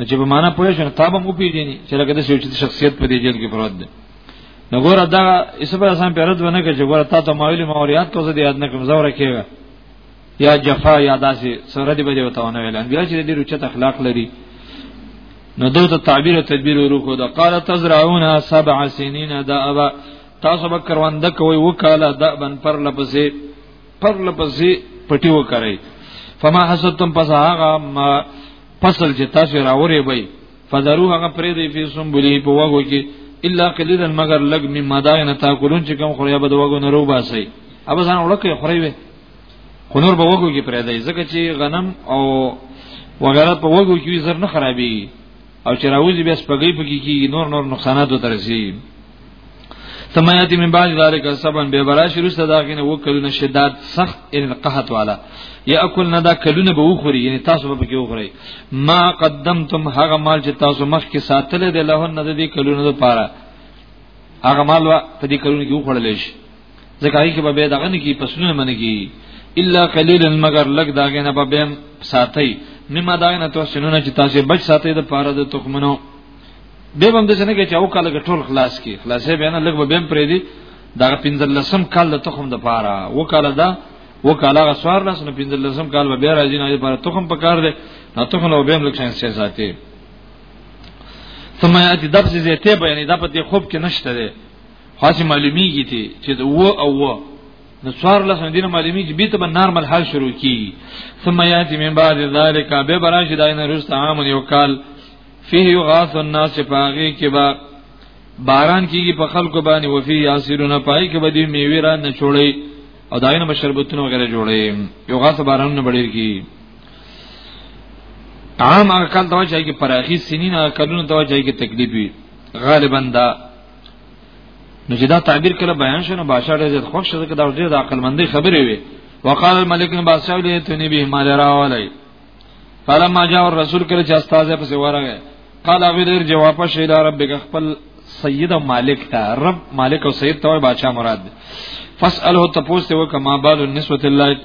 چې په معنا پوهې شنه تابه مو پیژني چې لکه د سوچ شخصیت په دې جلد کې پروت دی نو ګوره دا اسبه اسان پیرد ونه کې چې ګوره تا ته ماویل ماوریات کوزه دی یاد نه کوم زوره کېږي یا جفا یا داسې سره دی به وته ونه ویل انګلیسي چې دې رچت اخلاق لري نو دوی ته تعبیر او تدبیر ورکو دا قال تزرعون سبع سنین دا ابا تاسو به کرونده کوي وکاله دبن پر لپسې پر لپسې پټي وکړي فما حسدتم پس هغه ما فصل چې تاسو راوري وي فذرو هغه پرې دی په سنبلی په وغو کې الا قليلا مگر لګ می مداین تاکلون چې کوم خوریا بد وغو نه رو باسي ابا ځان وړکه خوري وي خنور به وغو کې پرې دی ځکه چې غنم او وغیرہ په وغو کې زر نه خرابي او چې راوځي بیا سپګي پکې کیږي نور نور نقصانات وترسي ثم ياتي من بعد ذلك سبا به براش رسته دا غنه وکړنه شدت سخت ان قحط والا ياكل ندا کلونه به وخوري یعنی تاسو به کې وخوري ما قدمتم هغه مال چې تاسو مخ کې ساتل دي له نه دي کلونه لپاره هغه مال په دې کلونه کې وخورل شي زکای کې به به دغه نه کی پسونه منه کی الا قليلا مگر لګ داګه نه به بهم ساتي مما داګه نه تو سنونه چې تاسو بچ ساتي د پاره د تخمنو به هم د سنه کې چې او کال ټول خلاص کی خلاصې به نه لګ به بهم پرې دي دا پنځل لسم کال د تخم د پاره وکاله دا وکاله غسوار لاس نه پنځل لسم کال به بیا راځي نه لپاره تخم پکار دی نو تخم نو به هم لکه څنګه ساتي ثم یاتی دبس زیته بیان دا په خوب کې نشته خاصه معلومیږي ته چې د و او و نو څوار لس دین معلومی چې بیت به نارمل حال شروع کی ثم یاتی من بعد ذلک به برانش داینه رست عام یو کال فيه یغاث الناس پاغي کې با باران کیږي په خلکو باندې وفي یاسرون پای کې به دی میوه را نه چوړي او داینه مشربتونه وغیرہ جوړي یغاث باران نه بډیر کی عام اکل دوا چای کې پراخي سنین اکلونه دوا چای کې تکلیف وي غالبا دا نو چې دا تعبیر کړه بیان شونه بادشاہ ډېر خوښ شو چې دا ډېر د عقل مندي خبرې وي وقال الملك بادشاہ له تني به مال راولای فلما جاء الرسول کله چې استاد پس ورغه قال هغه ډېر جواب شي دا رب خپل سید او مالک ته رب مالک او سید ته بادشاہ مراد فاساله تپوس ته وکما بال النسوه الله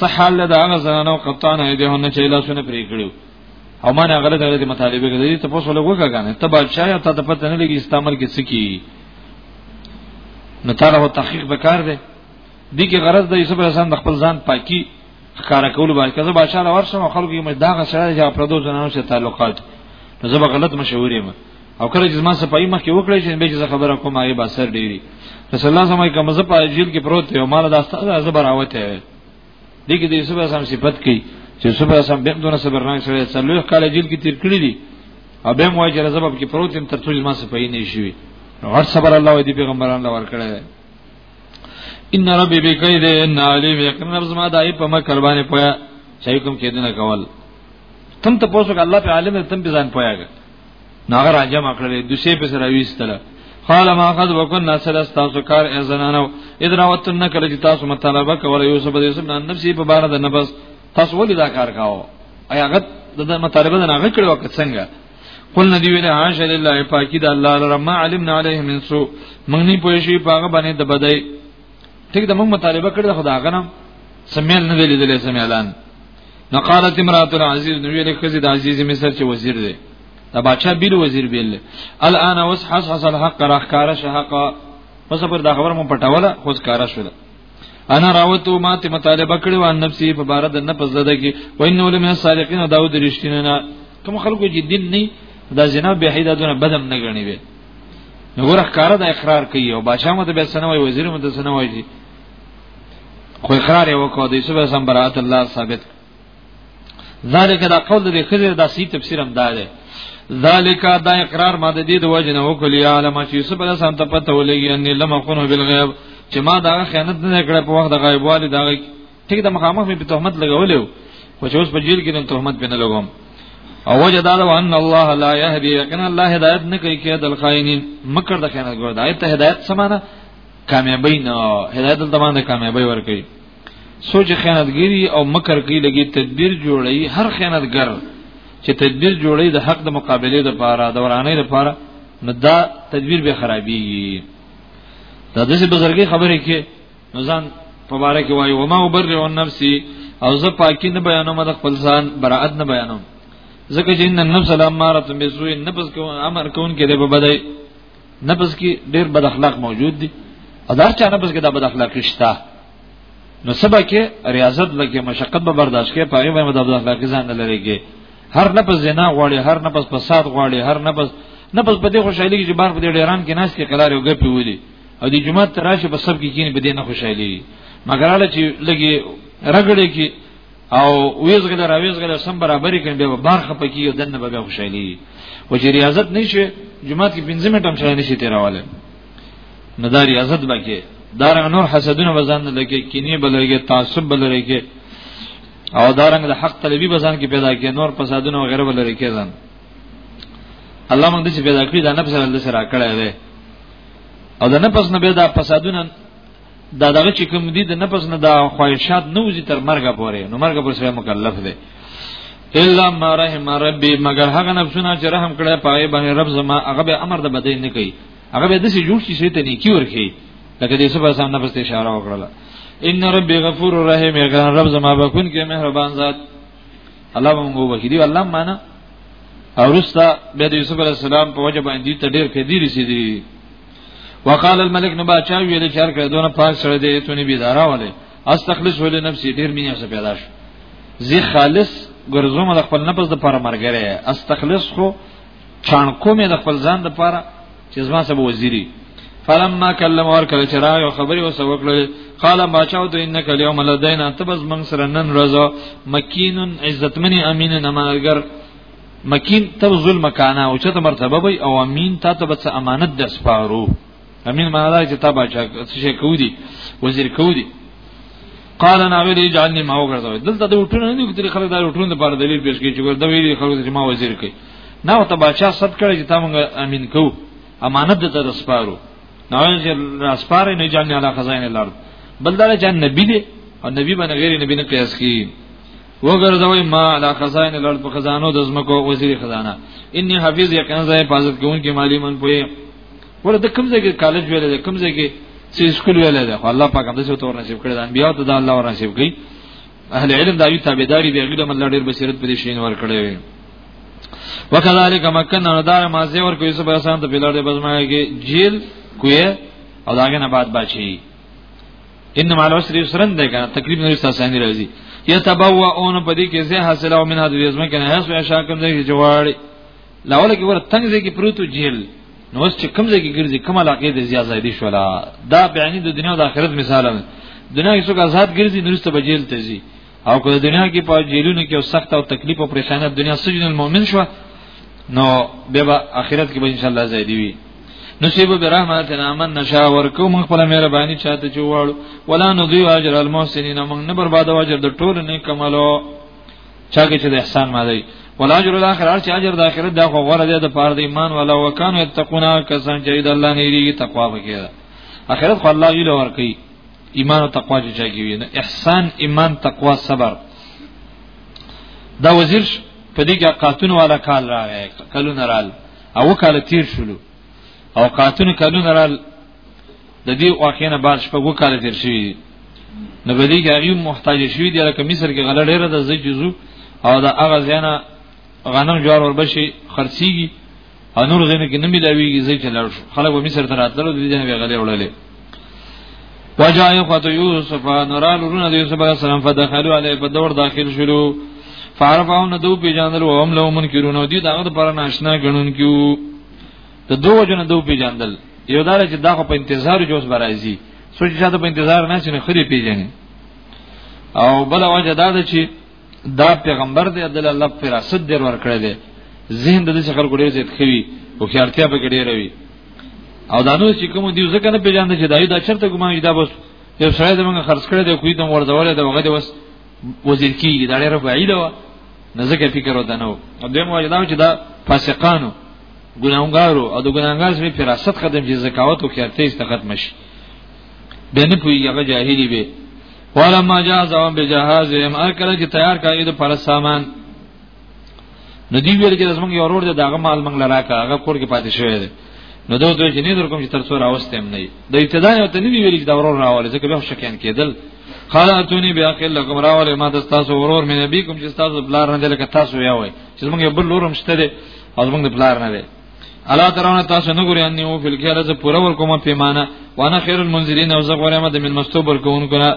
صحال دا هغه زنانو قطان ایدهونه چې لا سونه پرې کړو او ما نه غلط غلط مطالبه کوي ته په سولو وګه کنه ته بادشاہ یا ته د پته نه لګي استعمال کې سکی نو تعالی هو تحقیق وکړ دی دي کې غرض د یوسف علیه السلام د خپل ځان پاکي ښکارا کول باندې کزه بادشاہ لور شم خلکو یې مجدا غسړه چې پر دوه جنانو سره تعلقات نو زه به غلط مشورې ما او کله چې زما صفائی مخ کې وکړې چې به چې خبره کوم هغه باسر ډیری رسول الله صلی الله علیه وسلم کوم زه په جیل کې پروت یو مال داسته زبر اوته دغه د یوسف اسلام صفت کوي چې یوسف اسلام به دونه صبرناک شوی څلور کال جیل کې تیر کړی دي او به موای چې رزبب کې پروت هم تر څو ما څه پېنې شي غټ صبر الله دې پیغمبران لا ور کړی ان ربي بكيد ان عليم يقين رب زما دای په مکر باندې پویا چای کوم کېدنه کول تم ته پوسو الله په عالم تم بزان پویاګه ناغه را جمع کړلې دوسه په سره ویستله قال ما قد وكنا سلس تاسو کار ای زنانو ادرا وتن کړه چې تاسو مطالبه کوله یوسف د یوسف نن نفسي په بار د نفس تاسو ولې دا کار کاوه ایا غت د مطالبه نه غږ کړو که څنګه قلنا دی ویله حاشا لله پاکی د الله لره ما علمنا علیه من سو مونږ نه پوه شي پاغه باندې د بدای ټیک د موږ مطالبه کړې ده خدا غنم سمیل نه ویلې دلې سمیلان نو قالت امراه العزیز نو ویلې خزي د عزیز مصر چې وزیر دی دا بادشاہ بیل وزیر بیل الان اوس حس حس الحق راخکار شحق پس پر دا خبر مون پټوله خو ښکار شول انا راوتو ما ته مطالبه کړې و نفسي په بار د نفس زده کې وینه ولې من سالقین داود رښتینه کوم خلکو جدي نه دا جناب به حیدادونه بدم نه غنی وي نو ګوره ښکاره د اقرار کوي او بادشاہ مو ته بیا څه نه وایي وزیر مو ته څه نه وایي خو اقرار یې وکړ د یوسف اسلام برات الله ثابت ذالک دا قول د خضر دا سی تفسیر هم دا ده ذالک دا اقرار ما د دې د وجه نه وکړ یا علم چې یوسف علیه السلام ته پته ولګي ان لم اكن بالغیب چې ما دا خیانت نه کړ په وخت د غیب والي دا ټیک د مخامخ مې په تهمت لګولې او چې اوس په جیل کې د تهمت بنه لګوم او وجه دا ده ان الله لا يهدي یقینا الله هدایت نه کوي کې د الخائنین مکر د خیانت ګور دا ته هدایت سمانه کامیابی نه هدایت د باندې کامیابی ورکړي سوچ خیانتګری او مکر کوي لګي تدبیر جوړي هر خیانتګر چې تدبیر جوړي د حق د مقابله لپاره د ورانه لپاره نو دا تدبیر به خرابي دا د بزرګي خبره کې نو ځان په باره کې وایي وما وبرئ النفس او زه پاکي نه بیانوم د خپل ځان برائت نه بیانوم ځکه چې ان النفس لاماره بسوء نفس کو امر کون کې دی په بدای نفس کې ډېر بد اخلاق موجود دي او دا چې نفس کې دا بد اخلاق شته نو سبا کې ریاضت لکه مشقت به برداشت کې پاره به د اخلاق ځان نه لري کې هر نفس زنا غواړي هر نفس فساد غواړي هر نفس نفس په دې خوشحالي کې چې بار په دې ډیران کې ناس کې قلار یو غپي ودی او د جمعه تراشه په سب کې کینې به دې نه خوشحالي مګر اړه چې لګي رګړې کې او ویزګل راویزګل سم برابرې کړي به برخه پکې یو دنه به خوشحالي و چې ریاضت نشي جمعه کې 15 منټه هم شای نشي تیرواله نه دا ریاضت بکې دارنګ نور حسدونه بزان نه لګي کینې بلګي تعصب بلګي او دارنګ د حق طلبي بزان کې پیدا کې نور فسادونه او غیره بلګي ځان الله موږ دې پیدا کړی دا نفس له سره کړه دی او د نفس نه به دا فسادونه دا دغه چې کوم دي د نفس نه دا خواهشات نه وځي تر مرګه پورې نو مرګه پورې سره مکلف دی الا ما رحم ربي مگر هغه نفسونه چې رحم کړه پای باندې رب زما هغه به امر د بدې نه کوي هغه به د سې جوړ شي ته نه کی ورخي لکه دې سبا سم نفس ته اشاره وکړه ان ربي غفور رحیم هغه رب زما بكون کې مهربان ذات الله موږ وبخي دی الله معنا او رستا به د یوسف علی السلام په وجه باندې ته ډیر کې دی رسیدي وقال الملك نبا چا ویل چې هر کړه دونه پاک سره دی ته نه بيدارا ولې استخلص ولې نفسي ډیر مینه سره پیدا شو زی خالص ګرځوم د خپل نفس د پر مرګره استخلص خو چانکو مې د خپل ځان د پاره چې زما سبا وزیری فلما کلم ور کله چې راغی خبري وسه وکړل قال ما چاو ته انک اليوم لدینا تبز من سره نن رضا مکین عزتمن امین نماګر مکین تبذل مکانه او چته مرتبه وي او امین تا ته بس امانت د سپارو امین معنا دا چې تابع چا څه شي کو دي وزیر کو دي قال انا ویل اجعلني ما وګرځوي دلته د وټونه نه کتري خلک دا وټونه د بار دلیل پیش کوي چې ورته ویلي خلک چې ما وزیر کوي نه وته بادشاہ صد کړي چې تاسو امین کو امانت د تر سپارو نه چې سپارې نه جان نه علاقه ځای نه لار بل دا چې نبی دی او نبی باندې غیر نبی نه قیاس کی وګرځوي ما علا خزائن الارض په خزانو د زمکو وزیر خزانه انی حفیظ یقین زای حفاظت کوونکی مالی من پوی ور د کوم ځای کې کالج ویل د کوم ځای کې سي سکول ویل ده خو الله پاک هم دې تور نصیب کړی دا بیا ته دا الله ور نصیب کړي اهل علم دا یو تابعداري دی غیله من لړ بصیرت پرې شین ور کړی وي وکذالک مکن ندار ما زی ور کوي سبا آسان ته بلار دې بزما کې جیل کوی او داګه نه بعد بچي ان مال وسر یسرن ده کنه تقریبا نو استاسانی راځي یتبوا اون پدې کې زه حاصله او منه د یزمه کنه هڅه شاکم دې جوړي لاول کې ور تنګ ځای کې پروتو جیل نو اوس چې کم ځای کې ګرځي کوم علاقه دې زیات ځای دي شولا دا بیان د دنیا او د آخرت مثال دی دنیا کې څوک آزاد ګرځي نورسته به جیل ته ځي او که دنیا کې په جیلونو کې او سخت او تکلیف او پریشانه دنیا سجن المؤمن شو نو به به آخرت کې به ان شاء الله ځای دی وي نصیب برحمت نامن نشا ورکو من خپل مهرباني چاته چوړ ولا نضيع اجر المحسنين من نه برباد اجر د ټول نه کمالو چا کې چې د احسان ماده وي ولاجر الاخر هر چې اجر د اخرت دا خو غوړه ده د پاره د ایمان ولا وکانو یتقون کسان چې د الله نه یریږي تقوا وکړي اخرت خو الله یې لور کوي ایمان او تقوا چې چا کې وي احسان ایمان تقوا صبر دا وزیر په دې کې قاتون والا کال راغی کلون رال او کال تیر شلو او قاتون کلون رال د دې واقعې نه بعد شپږ کال تیر شوی دی نو به دې کې هغه محتاج شوی دی لکه مصر کې غلړې را د زجزو او دا هغه زینا غنم جوار وربشي خرڅيږي او نور زینه کې نه ملاويږي زې چلل شو خلک به مصر ته راتلو دې جنبه غلې وړلې وجاء اخوت یوسف نورال رونه د یوسف علیه السلام فدخلوا علیه په دور داخل شلو فعرفهم ندو پیجاندل وهم لو منکرون او دې داغه پر ناشنا غنون کیو د دوه وجنه دوه پیجندل یو دار چې دا خو په انتظار جوس برایزي سوچ چې دا په انتظار نه شي نه خري پیژني او بل وجه دا ده چې دا پیغمبر دی د الله فراست در ور کړی دی ذهن د دې خلکو ډیر زیات خوي او خیارتیا په کې ډیر وي او دا نو چې کوم دی ځکه نه پیژاند چې دایو دا چرته ګمان دا بس یو سړی د موږ خرڅ کړی دی کوی دم ورځولې دا وغه دی بس وزیر کیږي دا ډیر بعید و نه ځکه فکر وته نو دوی مو دا چې دا فاسقانو ګناونګارو او د ګناونګار زوی په راست قدم چې زکاوت او خیرته است ختم شي به نه پوي هغه جاهلی به ولا ما جاز او به جهاز هم هر کله چې تیار کړي د پر سامان ندی ویل چې زمونږ یو ورور دغه مال منګل راکا هغه کور کې پاتې شوی دی نو دوی دوی چې نه در کوم چې تر څو راوستم نه د ابتدا یو ته نه دی ویل چې دا ورور راواله ځکه به شکیان کېدل خالاتونی بیا خل لکم راواله ما د تاسو ورور مې نبی کوم چې تاسو بلار نه لکه تاسو یا وای چې موږ یو بل لورم شته او زمونږ د پلار نه دی الا ترونه تاسو نه ګورئ اني او فل کېره زه پوره ور کومه پیمانه وانا خیر المنذرین او زه غوړم د من مستوبر کوونکو نه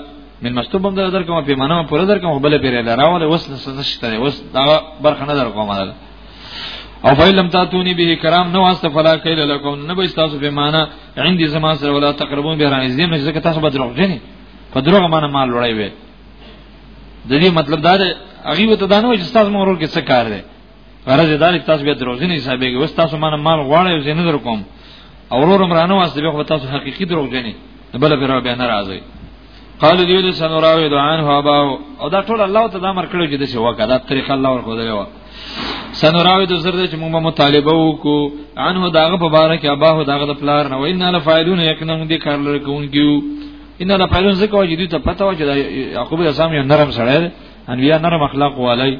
من مستوب هم در کومه پیمانه ما پوره در کومه بل پیره لراوله وس نه شته وس دا برخه نه در کومه او فیلم تاتونی به کرام نو است فلا کیل لکم نه به تاسو به معنا عندي زما سره ولا تقربون به رانیز دیم چې تاسو به دروغ جنې په دروغ معنا مال وړای وي د دې مطلب دا دی هغه وته دا نه وي چې تاسو مورور کې څه کار دی غرض دا چې تاسو به دروځنی حسابې کې وستا سو مانه مال غواړی او زینې در کوم او ورور مرانه واسطه به تاسو حقيقي دروځنی بل به را به ناراضي قالو دیو دې سنوراوي دعان هو با او دا ټول الله ته دا امر کړو چې د شوا کدا طریق الله ورکو دی و سنوراوي د زر دې چې موږ مطالبه وکړو انه داغه په بار کې اباه داغه د پلار نه وینا لفایلون یکنه دې کار لري کوونکیو ان لا پایلون زکه وجدي ته پته و چې یعقوب السلام یو نرم سره انبیا نرم اخلاق والي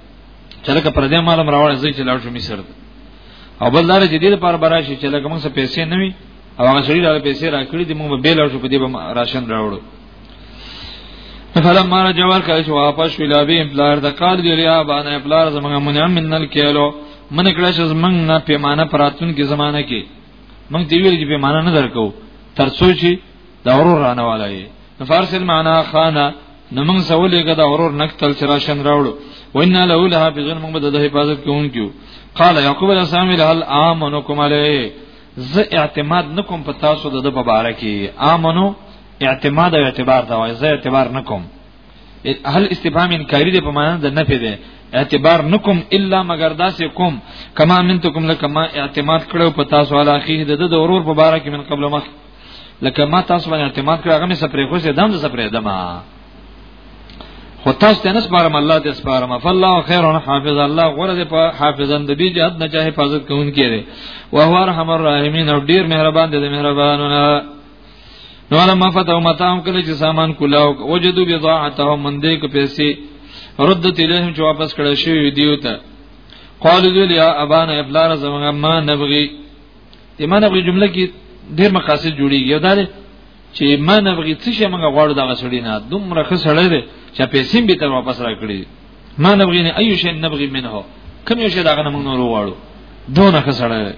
چې لکه پر دې مالم راوړل زی چې لاړ شو مصر ته او بل دار چې دې لپاره براشي چې لکه موږ سره پیسې نه وي او هغه سړي له پیسې راکړي دي موږ به لاړ شو په دې به راشن راوړو فلم ما رجوار کله چې واپس ویلا به امپلار د قال دی لري باندې امپلار زمونږ منعم منل کېلو من کړه چې زمونږ نه پیمانه پراتون کې زمانہ کې موږ دی ویل چې پیمانه نه درکو ترڅو چې دا ورور رانه والای نو فارسل معنا خانه نو موږ سولېګه دا ورور نکتل چې راشن راوړو وینا له له حافظون موږ د حفاظت کوونکو قال يعقوب علیہ السلام له الامنکم علیه ز اعتماد نکوم په تاسو د په باره کې امنو اعتماد او اعتبار دا وای زه اعتبار نکوم هل استفهام انکاری دی په معنا د نه پیدا اعتبار نکوم الا مگر داسې کوم کما منتکم لکما اعتماد کړو په تاسو علی اخیه د د ورور په باره کې من قبل مخ لکه ما تاسو باندې اعتماد کړ هغه مې سپرې خو زه دم زه سپرې دم خو تاسو ته نس بارم الله دې سپارم فالله خیر حافظ الله غره دې په حافظن د بي جهاد نه چا حفاظت کوون کړي او هو ارحم الراحمین او ډیر مهربان دې مهربانونه نو علم ما فتح متاهم کله چې سامان کولاو وجدو بضاعتهم من دې کو پیسې ردت الیهم چې واپس کړه شوی دیو ته قالو ذل یا ابانا ابلار زمغه ما نبغي ایمان په جمله کې ډیر مقاصد جوړیږي یو دا دی چې ما نه بغي څه شي موږ غواړو دا غسړی نه دومره خسړې ده چې پیسې به تر واپس راکړي ما نه بغي نه ايو شي نه بغي منه کوم یو شي دا غنه موږ نور غواړو دونه خسړې ده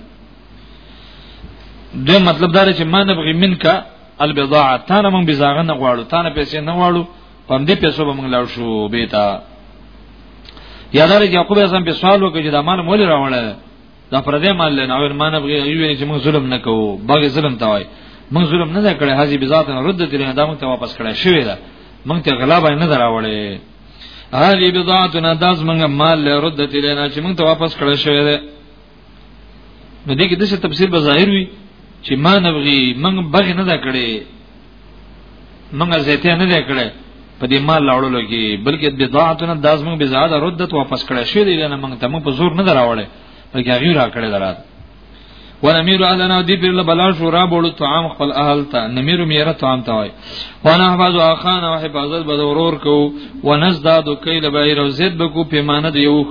د مطلب دا چې ما نه بغي منکا البضاعه تا نه موږ بزاغه نه غواړو تا نه پیسې نه غواړو پم دې پیسو به موږ لاړ شو بیتا یادار یعقوب اعظم په سوال وکړي چې دا مال مولې راوړل دا پردې مال نه او ما نه بغي ویل چې موږ ظلم نه کوو باغ ظلم تا وای موږ ظلم نه کړی هذه بذات رد تل نه دا موږ ته واپس کړی شوې ده موږ ته غلا باندې نه دراوړې هذه بذات نه داس موږ مال له رد تل نه چې موږ ته واپس کړی شوې ده نو دې کې د څه تفسیر به ظاهر وي چې ما نه بغي موږ باغ نه دا کړی موږ زیته نه لیکړې په دې مال لاړلو کې بلکې بدعاتونه داس موږ بزاد ردت واپس کړې شوې دي نه موږ ته موږ په زور نه دراوړې بلکې هغه را کړې درات ونمیر اهلنا دی پر بلا شورا بولو طعام خپل اهل ته نمیر میره طعام ته وای وانا حفاظ اخان او حفاظت به ضرور کو ونزداد کیل بیر او زید بکو پیمانه دی یو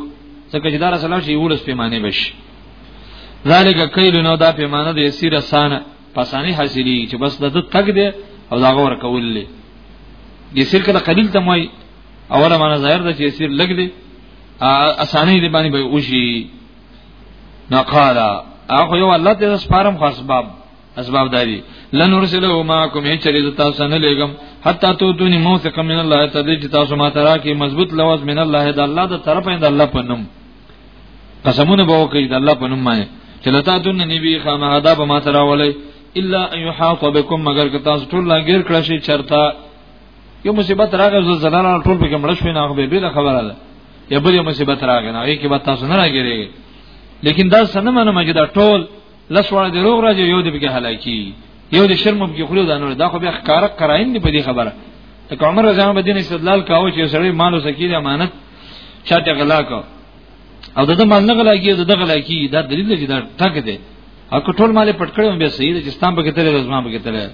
څکه چې دار سلام شي ولس پیمانه بشي ذالک کیل نو دا پیمانه دی سیر سانه پسانی حاصلی چې بس د تک دی او دا غور کول لې دې سیر کله قلیل ته موي اوله معنا ظاهر ده چې سیر لګ دی اسانه دې باندې به وشي نقالا اخو یو الله ته سپارم خاص باب اسباب داری لنرسله معكم هچری د تاسو نه لګم حتا تو دونی موثق من الله ته دې تاسو ما ترا کې مضبوط لوز من الله د الله د طرف اند الله پنم قسمونه به وکړي د الله په نوم باندې چې لتا دون نبی خامه دا به ما ترا ولې الا ان يحاط بكم مگر که تاسو ټول لا غیر کړی شي چرتا یو مصیبت راغی زلزلہ ټول به کمړ شوی نه به به خبره ده یا بل یو مصیبت راغی نه هغه کې به تاسو نه راګیریږي لیکن دا سنمه نه مګی دا ټول لس وړه دروغ راځي یو دې به هلاکی یو دې شرم به خلو دا نور دا خو بیا ښکارا قرائن دی په دې خبره ته عمر رضی الله بدین استدلال کاوه چې سړی مال وسکی د امانت چاته غلا کو او دغه مال نه غلا کیږي دغه غلا کیږي دا دلیل دی دا ټک دی او کټول مال پټ کړو به صحیح دی چې ستام به کتره لازمه به کتره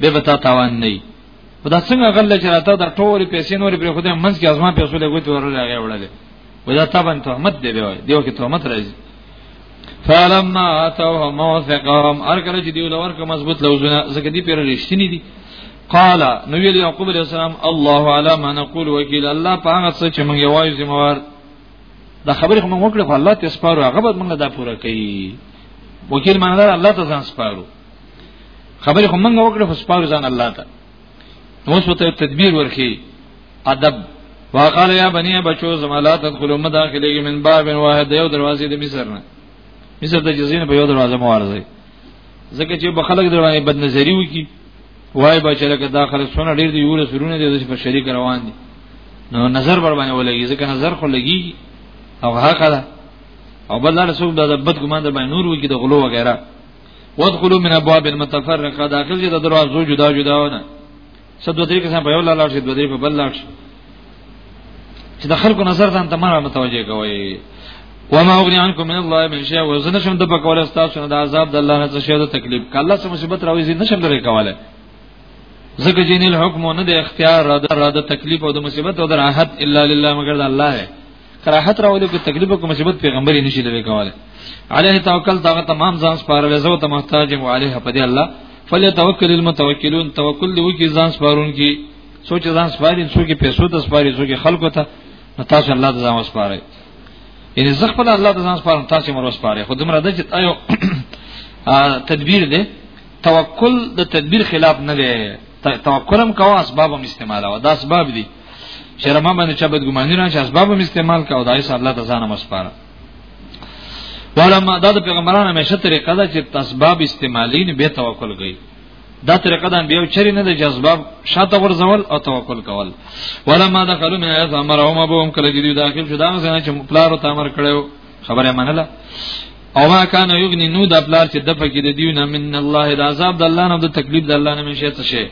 به وتا تاوان نه خدا څنګه غل چې راته د ټول پیسې نور پر خدای منځ کې ازما پیسې لګوي ورلې هغه وړلې ودا طبعا تهمت دی به وای دیو کې تهمت راځي فلما اتوه موثقهم ارکل چې دیو لور کوم مضبوط لوزونه زکه دی پیر رښتینی دي قال نو ویل یعقوب علیہ السلام الله علی ما نقول وکیل الله په هغه څه چې موږ یوای زموار دا خبره موږ وکړه خو الله ته سپارو هغه به موږ دا پوره کوي وکیل معنی الله ته ځان سپارو خبره موږ وکړه خو سپارو ځان الله ته نو څه ته تدبیر ورخی ادب وقال یا بنی بچو زما لا تدخلوا مداخله من باب واحد یو دروازې د مصر نه مصر د جزین په یو دروازه مو ورځي ځکه چې بخلک دروازه بد نظری وکي وای به چې لکه داخله سونه ډیر دی یو سرونه دي چې په شریک روان دي نو نظر بر باندې ولګي ځکه نظر خو لګي او هغه او بل له څوک د بد ګمان د باندې نور وکي د غلو وغیرہ وادخلوا من ابواب متفرقه داخل دي د دروازو جدا جداونه صد دوه طریقې سم په یو لاله شي دوه طریقې په بل لاله چې د خلکو نظر ته ته مره متوجه کوي وما اغني عنكم من الله من شيء وزنه شم د بکول استاسو نه د عذاب د الله نه څه شي د تکلیف کله څه مصیبت راوي زین نشم درې کوله زکه جن الحكم نه د اختیار را د را د تکلیف او د مصیبت او د راحت الا لله مگر د الله کراحت راولي کو تکلیف کو مصیبت پیغمبر نشي لري کوله عليه توکل دا تمام ځان سپارل زو ته محتاج او عليه په دې الله فليتوکل المتوکلون توکل دی وکي ځان سپارون کی سوچ ځان سپارین سوچ پیسو ته سپارین سوچ خلکو ته تاسو الله ته ځان وسپاره یعنی زه خپل الله ته ځان سپارم تاسو مر وسپاره خو دمر د چې ایو تدبیر دی توکل د تدبیر خلاف نه دی توکلم کوه اسبابم استعمالوه دا اسباب دي شرما باندې چا بد ګماني نه چې اسباب هم استعمال کا او دای صاحب الله تزانه مسپاره ولما دا د پیغمبرانو همیشه طریقه ده چې اسباب استعمالین به توکل کوي دا طریقه ده بیا چری نه د جذباب شاته ورزول او توکل کول ولما دخلوا من ایت امرهم ابوهم کله چې دوی داخل شو دا څنګه چې پلار او تامر کړو خبره منله او ما کان یغنی نو د پلار چې د پکې د دیونه من الله د عذاب د الله نه د تکلیف د الله نه مشه څه شي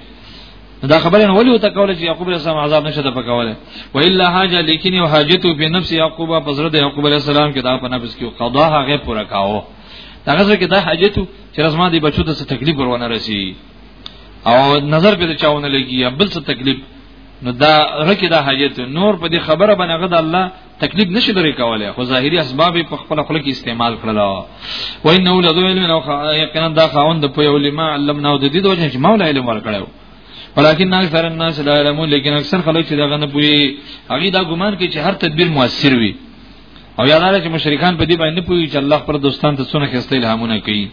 دا خبره نه ولې وته کوله چې یعقوب علیه السلام عذاب نشه د پکوله و الا حاجه لیکن یو حاجت په نفس یعقوب په زړه د یعقوب علیه السلام کې دا په نفس کې قضا هغه پوره کاوه هغه کې دا حاجت چې رسما دی بچو ته څه تکلیف ورونه رسی او نظر به چاونه لګي بل څه تکلیف نو دا رکه دا حاجت نور په دې خبره باندې غد الله تکلیف نشي لري کوله خو ظاهري اسباب په خپل خپل کې استعمال کړل و انه لذو علم نو یقینا دا خاوند په یو لما علمنا د دې دوجه چې مولا علم ورکړو ولكن اکثر الناس لا علمون لیکن اکثر خلک چې دا غنه پوي هغه دا ګمان کوي چې هر تدبیر موثر وي او یادار چې مشرکان په دې باندې پوي چې الله پر دوستان ته څونه خسته الهامونه کوي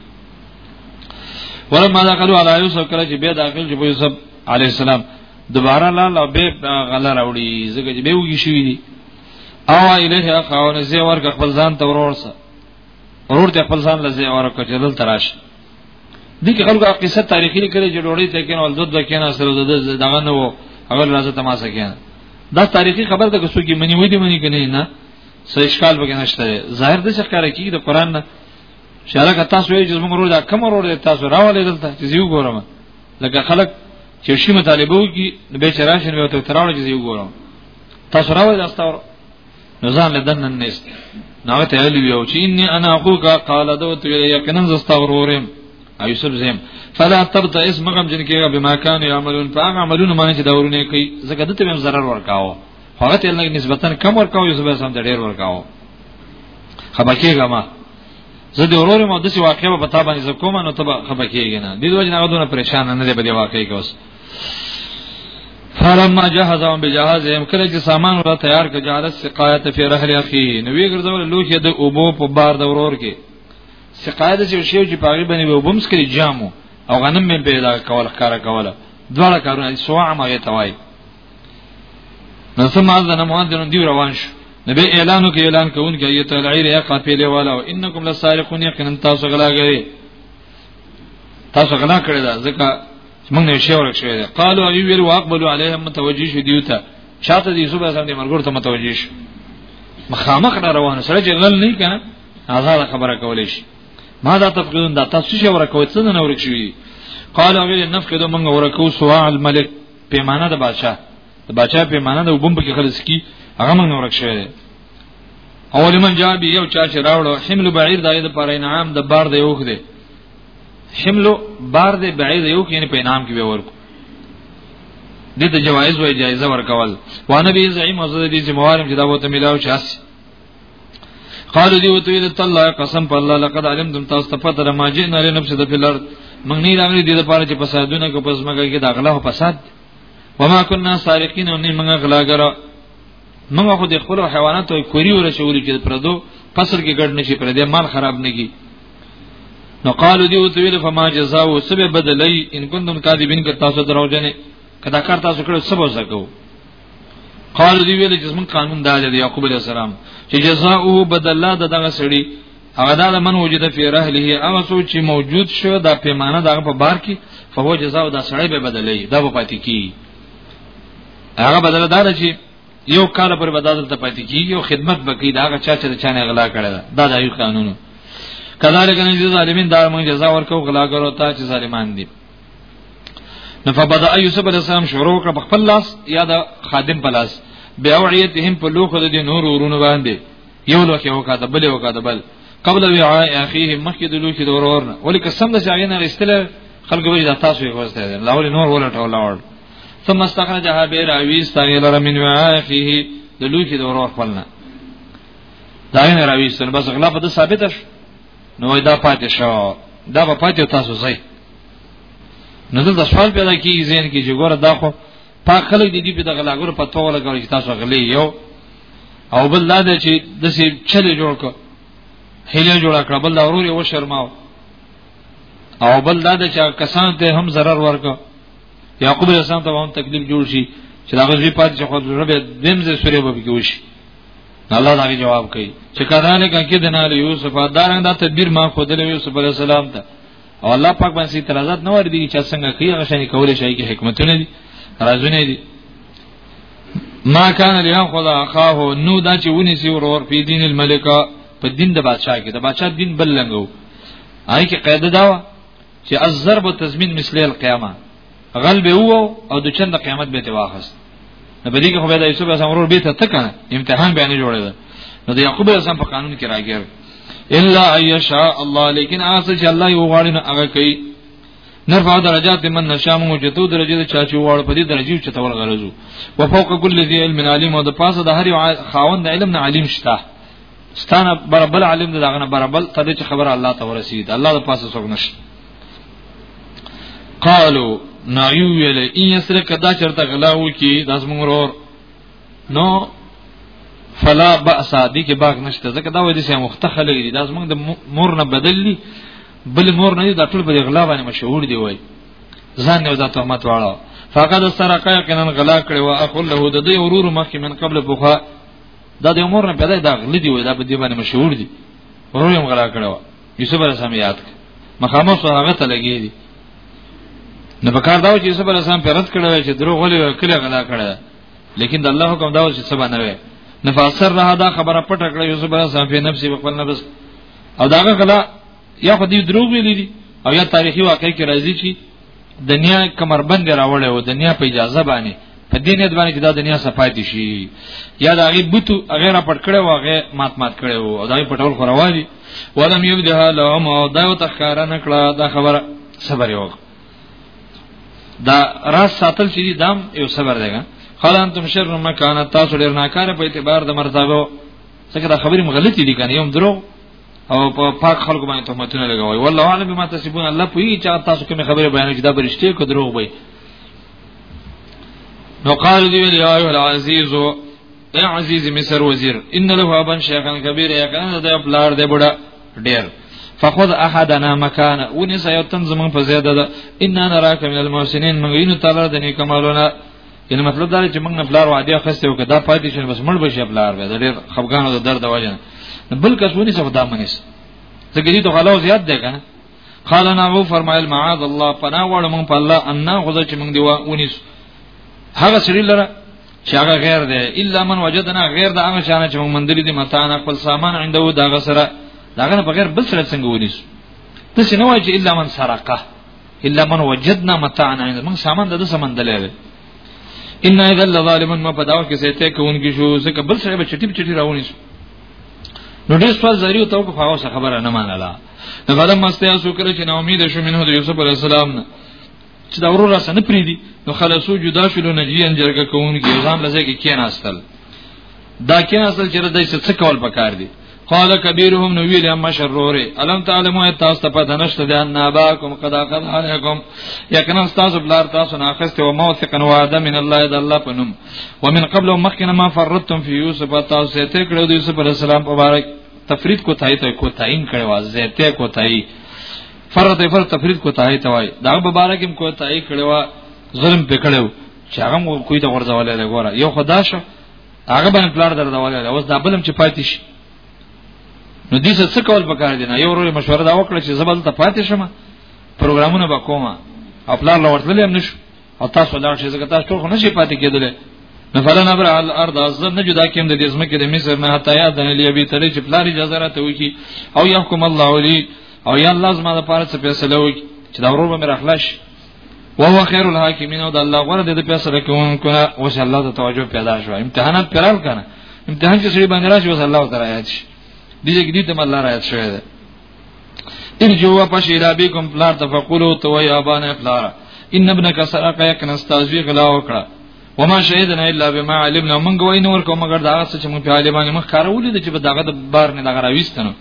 ورما دا قالو علی یوسف کله چې بیا داخل چې یوسف علی السلام دوباره لا لا به غلا راوړي زګه چې به وږي شوی دي او الیه اخاون زی ورک خپل ځان ته ورور سره ورور ته خپل ځان لزی ورک چې دل تراش دي کې خلکو قصه تاریخي لیکلې چې ډوړې ته کېنو ول دود کېنو سره دغه نو هغه راځه تماسه کېنو دا تاریخي خبر ده که څوک یې منی ودی منی کني نه څه اشکال به نشته ظاهر د څه کار کیږي د قران نه شارک تاسو یې چې موږ ورو دا کم ورو تاسو راولې دلته چې یو ګورم لکه خلک چې شي مطالبه وکي نو به چران شنه وته تراونه چې یو ګورم تاسو راوي داستور نو ځان له دنن نست نو ته ویلی یو چې ان انا اخوک قال دوت یقینا زستورورم ایوسف زم فلا تبت اسم غم جن کېږي بما كان يعملون فهم عملون ما چې داورونه کوي زکه دته هم zarar ورکاو هغه ته لږ نسبتا کم ورکاو یوسف سم ډېر ورکاو خبر کېږه ما زه د اورور مو د سی واقعې په پتا باندې زکوم نو ته خپه کېږې نه د دوی نه غوډونه پریشان نه دی په دی واقعې کې اوس فلما جهزهم بجهازهم کله چې سامان ور تیار کړ جارس سقایت فی رحل اخی نو وی ګرځول لوخه د اوبو په بار د ورور کې سقایت چې شی چې پاغي باندې به وبمس کړي جامو او غنم مې پیدا کول کار کوله دواړه کارونه سوا مغه توای نو ثم اذن مؤذن دی روان شو نبی اعلان وکي اعلان کوونکی ایت العیر یا قافله والا انکم لسارقون یقینا تاسو غلا غړي تاسو غلا کړی دا ځکه موږ نه شي ورک شوی قالو ای ویل واقبلوا علیهم متوجی شو دیوته شاته دی صبح سم دی مرګور ته متوجی شو مخامخ را روان سره چې غل نه کنه آزاد خبره کولې شي ما دا تفقدون دا تاسو شي ورکوي څنګه نه ورک شوی قالو ویل نفقدو موږ ورکو سوا الملک پیمانه د بادشاہ د بادشاہ پیمانه د وبم په کې خلص کی هغه موږ نورک شوی دی او لمن جا به یو چا چې راوړو حمل بعیر دای د پر انعام د بار دی یوخ دی حمل بار دی بعیر یو کې نه په انعام کې به ورکو د دې جوایز وای جایزه ورکول وانه به زعیم او زړه دې چې موارم چې دا وته ملاو شاس قالو دی وتوی د الله قسم په الله لقد علمتم تاسو ته پته ما جئنا لنفس د فلر موږ نه راغلي دي د پاره چې فسادونه کو پس مګه کې د اغلا او فساد وما كنا سارقين او نه موږ غلاګر موږ خو د خپل حیوانات او کوری ور شولې چې پردو فصل کې ګډ نشي پر دې مال خراب نه کی نو قالو دی وتوی د فما جزاء او سبب بدلی ان کنتم کاذبین که تاسو دروژنه کدا کار تاسو کړو سبا زکو قال دی ویل چې زمون قانون دا دی یعقوب علی السلام چې جزاؤه بدل الله دغه سړی هغه دا من وجود فی رحله هغه سوچ چې موجود شو دا پیمانه دغه په بار کې فهو جزاء دا سړی به بدلې دا به پاتې کی هغه بدل دار چې یو کال پر بدل ته پاتې کیږي او خدمت بکی دا هغه چا چې چانه غلا کړی دا دا یو قانون کذالک نجزا ظالمین دار مون جزاء ورکو غلا کرو تا چې ظالمان دي نو فبدا یوسف علی السلام شروع کړ په خپل لاس یا د خادم په لاس بیا وعیتهم په لوخه د نور ورونو باندې یو لوخه وکاته بل وکاته بل قبل وعاء اخیه مخکې د لوخه د ورورنه ولی قسم د شاګې نه استله خلق وی دا تاسو یې ورسته دي لاول نور ولا ټول لاول ثم استخرجها بیر اویس تغیر من وعاء اخیه د لوخه د ورور خپلنا دا نه راوي سن بس غلا په ثابت شو نو دا پاتې شو دا په پاتې تاسو ځای نو دا سوال پیدا کیږي زین کې چې ګوره دا خو په خلک دي دي په دغه لاګور په توګه لګول چې تاسو غلې یو او بل دا دی چې د سې چل جوړ کړ هله جوړ کړ بل دا ورور یو شرماو او بل دا دی چې کسان ته هم zarar ورک یعقوب علیه السلام ته هم تکلیف جوړ شي چې هغه زی پات چې خو رب دمزه سورې به کې وشي الله دا جواب کوي چې کدانه کا کې د نال یوسف دارنګ دا تدبیر ما خو د یوسف علی السلام ته او الله پاک باندې اعتراضات نه ور دي چې څنګه کوي هغه شان کول شي کې حکمتونه دي رازونه دي ما کان لیا خدا اخاه نو دا چې ونی سی ورور په دین الملک په دین د بادشاہ کې د بادشاہ دین بل لنګو آی کې قاعده دا چې الضرب تضمین مثلی القیامه غل به وو او د چند قیامت به ته واخست نو بلی کې خو به د یوسف اسلام ورور به ته تکه امتحان به نه جوړېده نو د یعقوب اسلام په قانون کې راګر الا ایشاء الله لیکن آسه چې الله یو غواړي نو هغه کوي نرفع درجات من نشا موږ چې تو درجه چا چې وړ په دې درجه چې تول غرضو وفوق كل ذي علم عليم او د پاسه د هر خاوند علم نه علیم شته ستانه برابر عالم دغه نه برابر ته دې خبر الله ته ورسید الله د پاسه څوک نشي قالو نایو ویل ان یسرک دا چرته غلاو کی داس مونږ ورور نو فلا باس دي کې باغ نشته ځکه دا وې دي چې مختخل دي داس مونږ د مور نه بدل دي بل مور نه دي دا ټول په غلا باندې مشهور دي وای ځان یو ذات تهمت واړه فقد سرقه کنن غلا کړو اخو له د دې ورور مخکې من قبل بوخا دا د عمر نه پیدا دا غلی دی وای دا په دې باندې مشهور دي ورور یې غلا کړو یوسف علیه السلام یاد کړ مخامخ سره هغه ته لګی دي نو په کار دا و چې یوسف علیه السلام پیرت کړو چې دروغ ولې کله غلا کړو لیکن د الله حکم دا و چې سبا نه وي نفاسر راه دا خبره پټه کړې یوسف علیه السلام په نفسي خپل نفس او داغه غلا یا خو دې دروغ ویلي دي او یا تاریخي واقعي کې راځي چې دنیا کمربند راوړې او دنیا په اجازه باندې په دې نیت باندې چې دا دنیا صفاتی شي یا دا غي بوتو غیر پټ کړي او غي مات مات کړي او دا په ټول خوروا دي ولم یبدها لهم او دا یو تخکار نه کړه دا خبره صبر یو دا راز ساتل چې دام یو صبر دیګا قال انتم شر مکان تاسو ډیر ناکاره په اعتبار د مرتبه څنګه دا خبرې مغلطې دي کنه یوم درو او په پاک خلکو باندې تهمتونه لګوي والله اعلم بما تسبون الله په هیڅ تاسو کوم خبره بیان کړي دا برشته کو دروغ وي نو قال دی ویل یا ایه العزیز اے عزیز مصر وزیر ان له ابن شیخا کبیر یقین د پلار دی بډا ډیر فخذ احدنا مکان ونس یتن زمون په زیاده ان نراک من المحسنین من غین تعالی د نیکمالونه یعنی مطلب دا چې موږ نه بلار وعده خسته او کدا پاتې شنه بس مړ بشي بلار به ډېر خفګان او درد واجن بل کس ونی څه دا منیس ځکه دې ته خلاو زیات دی کنه قال انا هو فرمایل معاذ الله فنا وړ مون په الله ان غزه چې مونږ دی ونیس هغه سری لره چې هغه غیر دی الا من وجدنا غیر دا هغه شانه چې مونږ مندلې دي متان خپل سامان عنده دا غسره داغه نه بغیر بل سره څنګه ونیس ته څنګه وای چې الا من سرقه الا من وجدنا متاعنا عند من سامان د سامان دلې ان اذا الظالمون ما پداو کې سيته کوونکی شو ځکه بل سره به چټي چټي راونی شو نو ډېر سوال زری ته په فاوسه خبره نه منله نو بعد مسته سو کړ چې نو امید شو منه د یوسف علی السلام نه چې دا ورور سره نه پریدي نو خلاصو جدا شلو نجیان جرګه کوونکی ځان لزه کې کېناستل دا کېناستل چې د دې څه کول پکار دي قال کبیرهم نو ویل اما شروره الم تعلموا تاسو ته پته نشته ده ان اباکم قد اخذ علیکم یقینا تاسو بلار تاسو نه اخست او موثقا وعده من الله اذا الله پنم ومن قبل مخکنا ما فرتم فی یوسف تاسو ته کړو د یوسف علی السلام په بارک تفرید کو تای ته کو تعین کړي واز زیته کو تای فرت فر تفرید کو تای ته وای دا په بارک کو تای کړي وا ظلم پکړو چې هغه کوی ته ورځولې ګوره یو خدا شو هغه باندې پلار دردواله ده اوس دا بلم چې پاتې شي نو دې څه کول پکار دي نه یو ورو مشوره دا وکړه چې زبل ته پاتې شمه پروګرامونه به کومه خپل لا ورتللې هم نشو او تاسو لا شي زګ تاسو ټول خو نشي پاتې کېدل نه فلن ابر ال ارض از نه جدا کېم د دې زمکه د مصر نه حتا یا د لې به ترې چې پلاری اجازه راته وکی او يحكم الله ولي او یا الله زما د پاره څه فیصله وکي چې دا ورور به مې راخلاش وهو خير الحاکمین او د الله غره د فیصله کوونکو او صلی الله د توجه پیدا شو امتحانات پرال کنه امتحان چې سړي باندې راشي وصلی الله تعالی آیات شي دې کې دې ته الله راځي شوی دی ارجو پشیرا بكم فلار تفقلوا تو یا بان فلار ان ابنک سرق یک نستازوی غلا وکړه وما شهدنا الا بما علمنا من غوین ور کوم مگر دا څه چې موږ په عالمان مخ کارولې چې په دغه د بار نه دغه راويستنو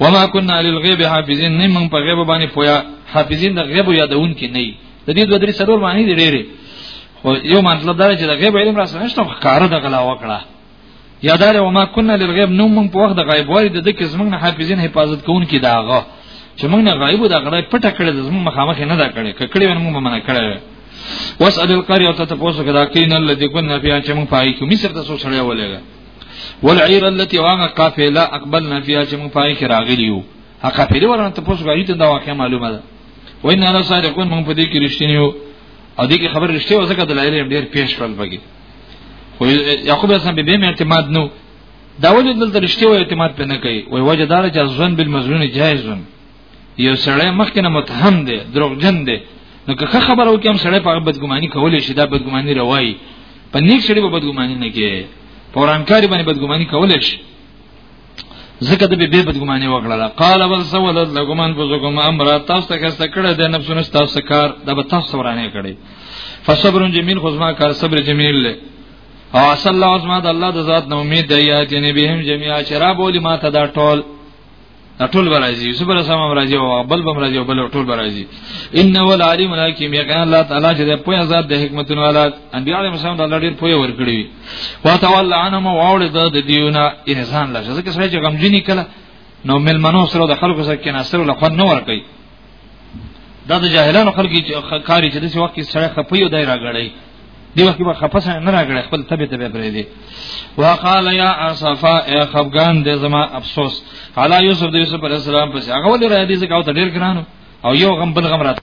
وما كنا للغيب حافظين نه موږ په غیب باندې پویا حافظین د غیب یادون کې نه د دې دوه درې سرور باندې ډېرې خو یو مطلب دا چې د غیب علم را سره نشته کار د غلا وکړه یادار او ما كنا للغیب نو موږ په وخت د غیب وای د دکې زمنګ نه حافظین حفاظت کوونکې داغه چې موږ نه غیب د غړې پټه کړې د زمنګ مخامخ نه دا کړې ککړې ونه موږ منه کړې واسال القريه ته تاسو کدا کین الذي كنا فيها چې موږ پای کې مصر ته سو سړی ولېګا والعير التي واغه قافله اقبلنا فيها چې موږ پای کې راغلیو هغه قافله ورنه تاسو غوښتل دا واقع معلومه ده وای نه صادقون موږ په دې کې رښتینیو او دې کې خبر رښتیا وځکه دلایل ډېر پیښ کړل بګي خو یعقوب اسلام به به اعتماد نو دا ولې دلته رښتیا او اعتماد پنه کوي وای وجه دار چې ځوان بل مزرونه جایز ون یو سړی مخکې نه متهم دی دروغجن دی نو که خبرو کوم سړی په بدګماني کولې شي دا بدګماني روایي په نیک سړی په بدګماني نه کې په ورانکاری باندې بدګماني کولې شي زکه د به بدګماني وکړه قال بل سولت لګمان بزګم امر تاسو ته کسه کړه د نفسونو تاسو کار د به تاسو ورانه کړي فصبر جمیل خزما کار صبر جمیل له او اصل الله عظمت الله د ذات نو امید دی یاتنی بهم جميعا چرا بولی ما ته دا ټول ټول برازي یوسف علیہ السلام برازي او بل بم برازي او بل ټول برازي ان ول علیم الحکیم یقین الله تعالی چې په ذات د حکمتونو ولات انبیاء علیهم السلام د الله ډیر پوهه ورکړي وتولى عنهم واولد د دیونه ان ځان لا ځکه سړی چې غمجنی کله نو ملمنو سره د خلکو سره کې ناصر له خود نه ور کوي دا د جاهلانو خلک کاری چې د وخت کې سړی خپي او دای راغړی دی وخت به خپس نه راغړی خپل تبه تبه پرې دی وقال يا اسفا يا خفغان دې زما افسوس علی یوسف د یوسف علی السلام پس هغه ولې را دي ځکه او ته ډیر ګرانو او یو غم بل غم راته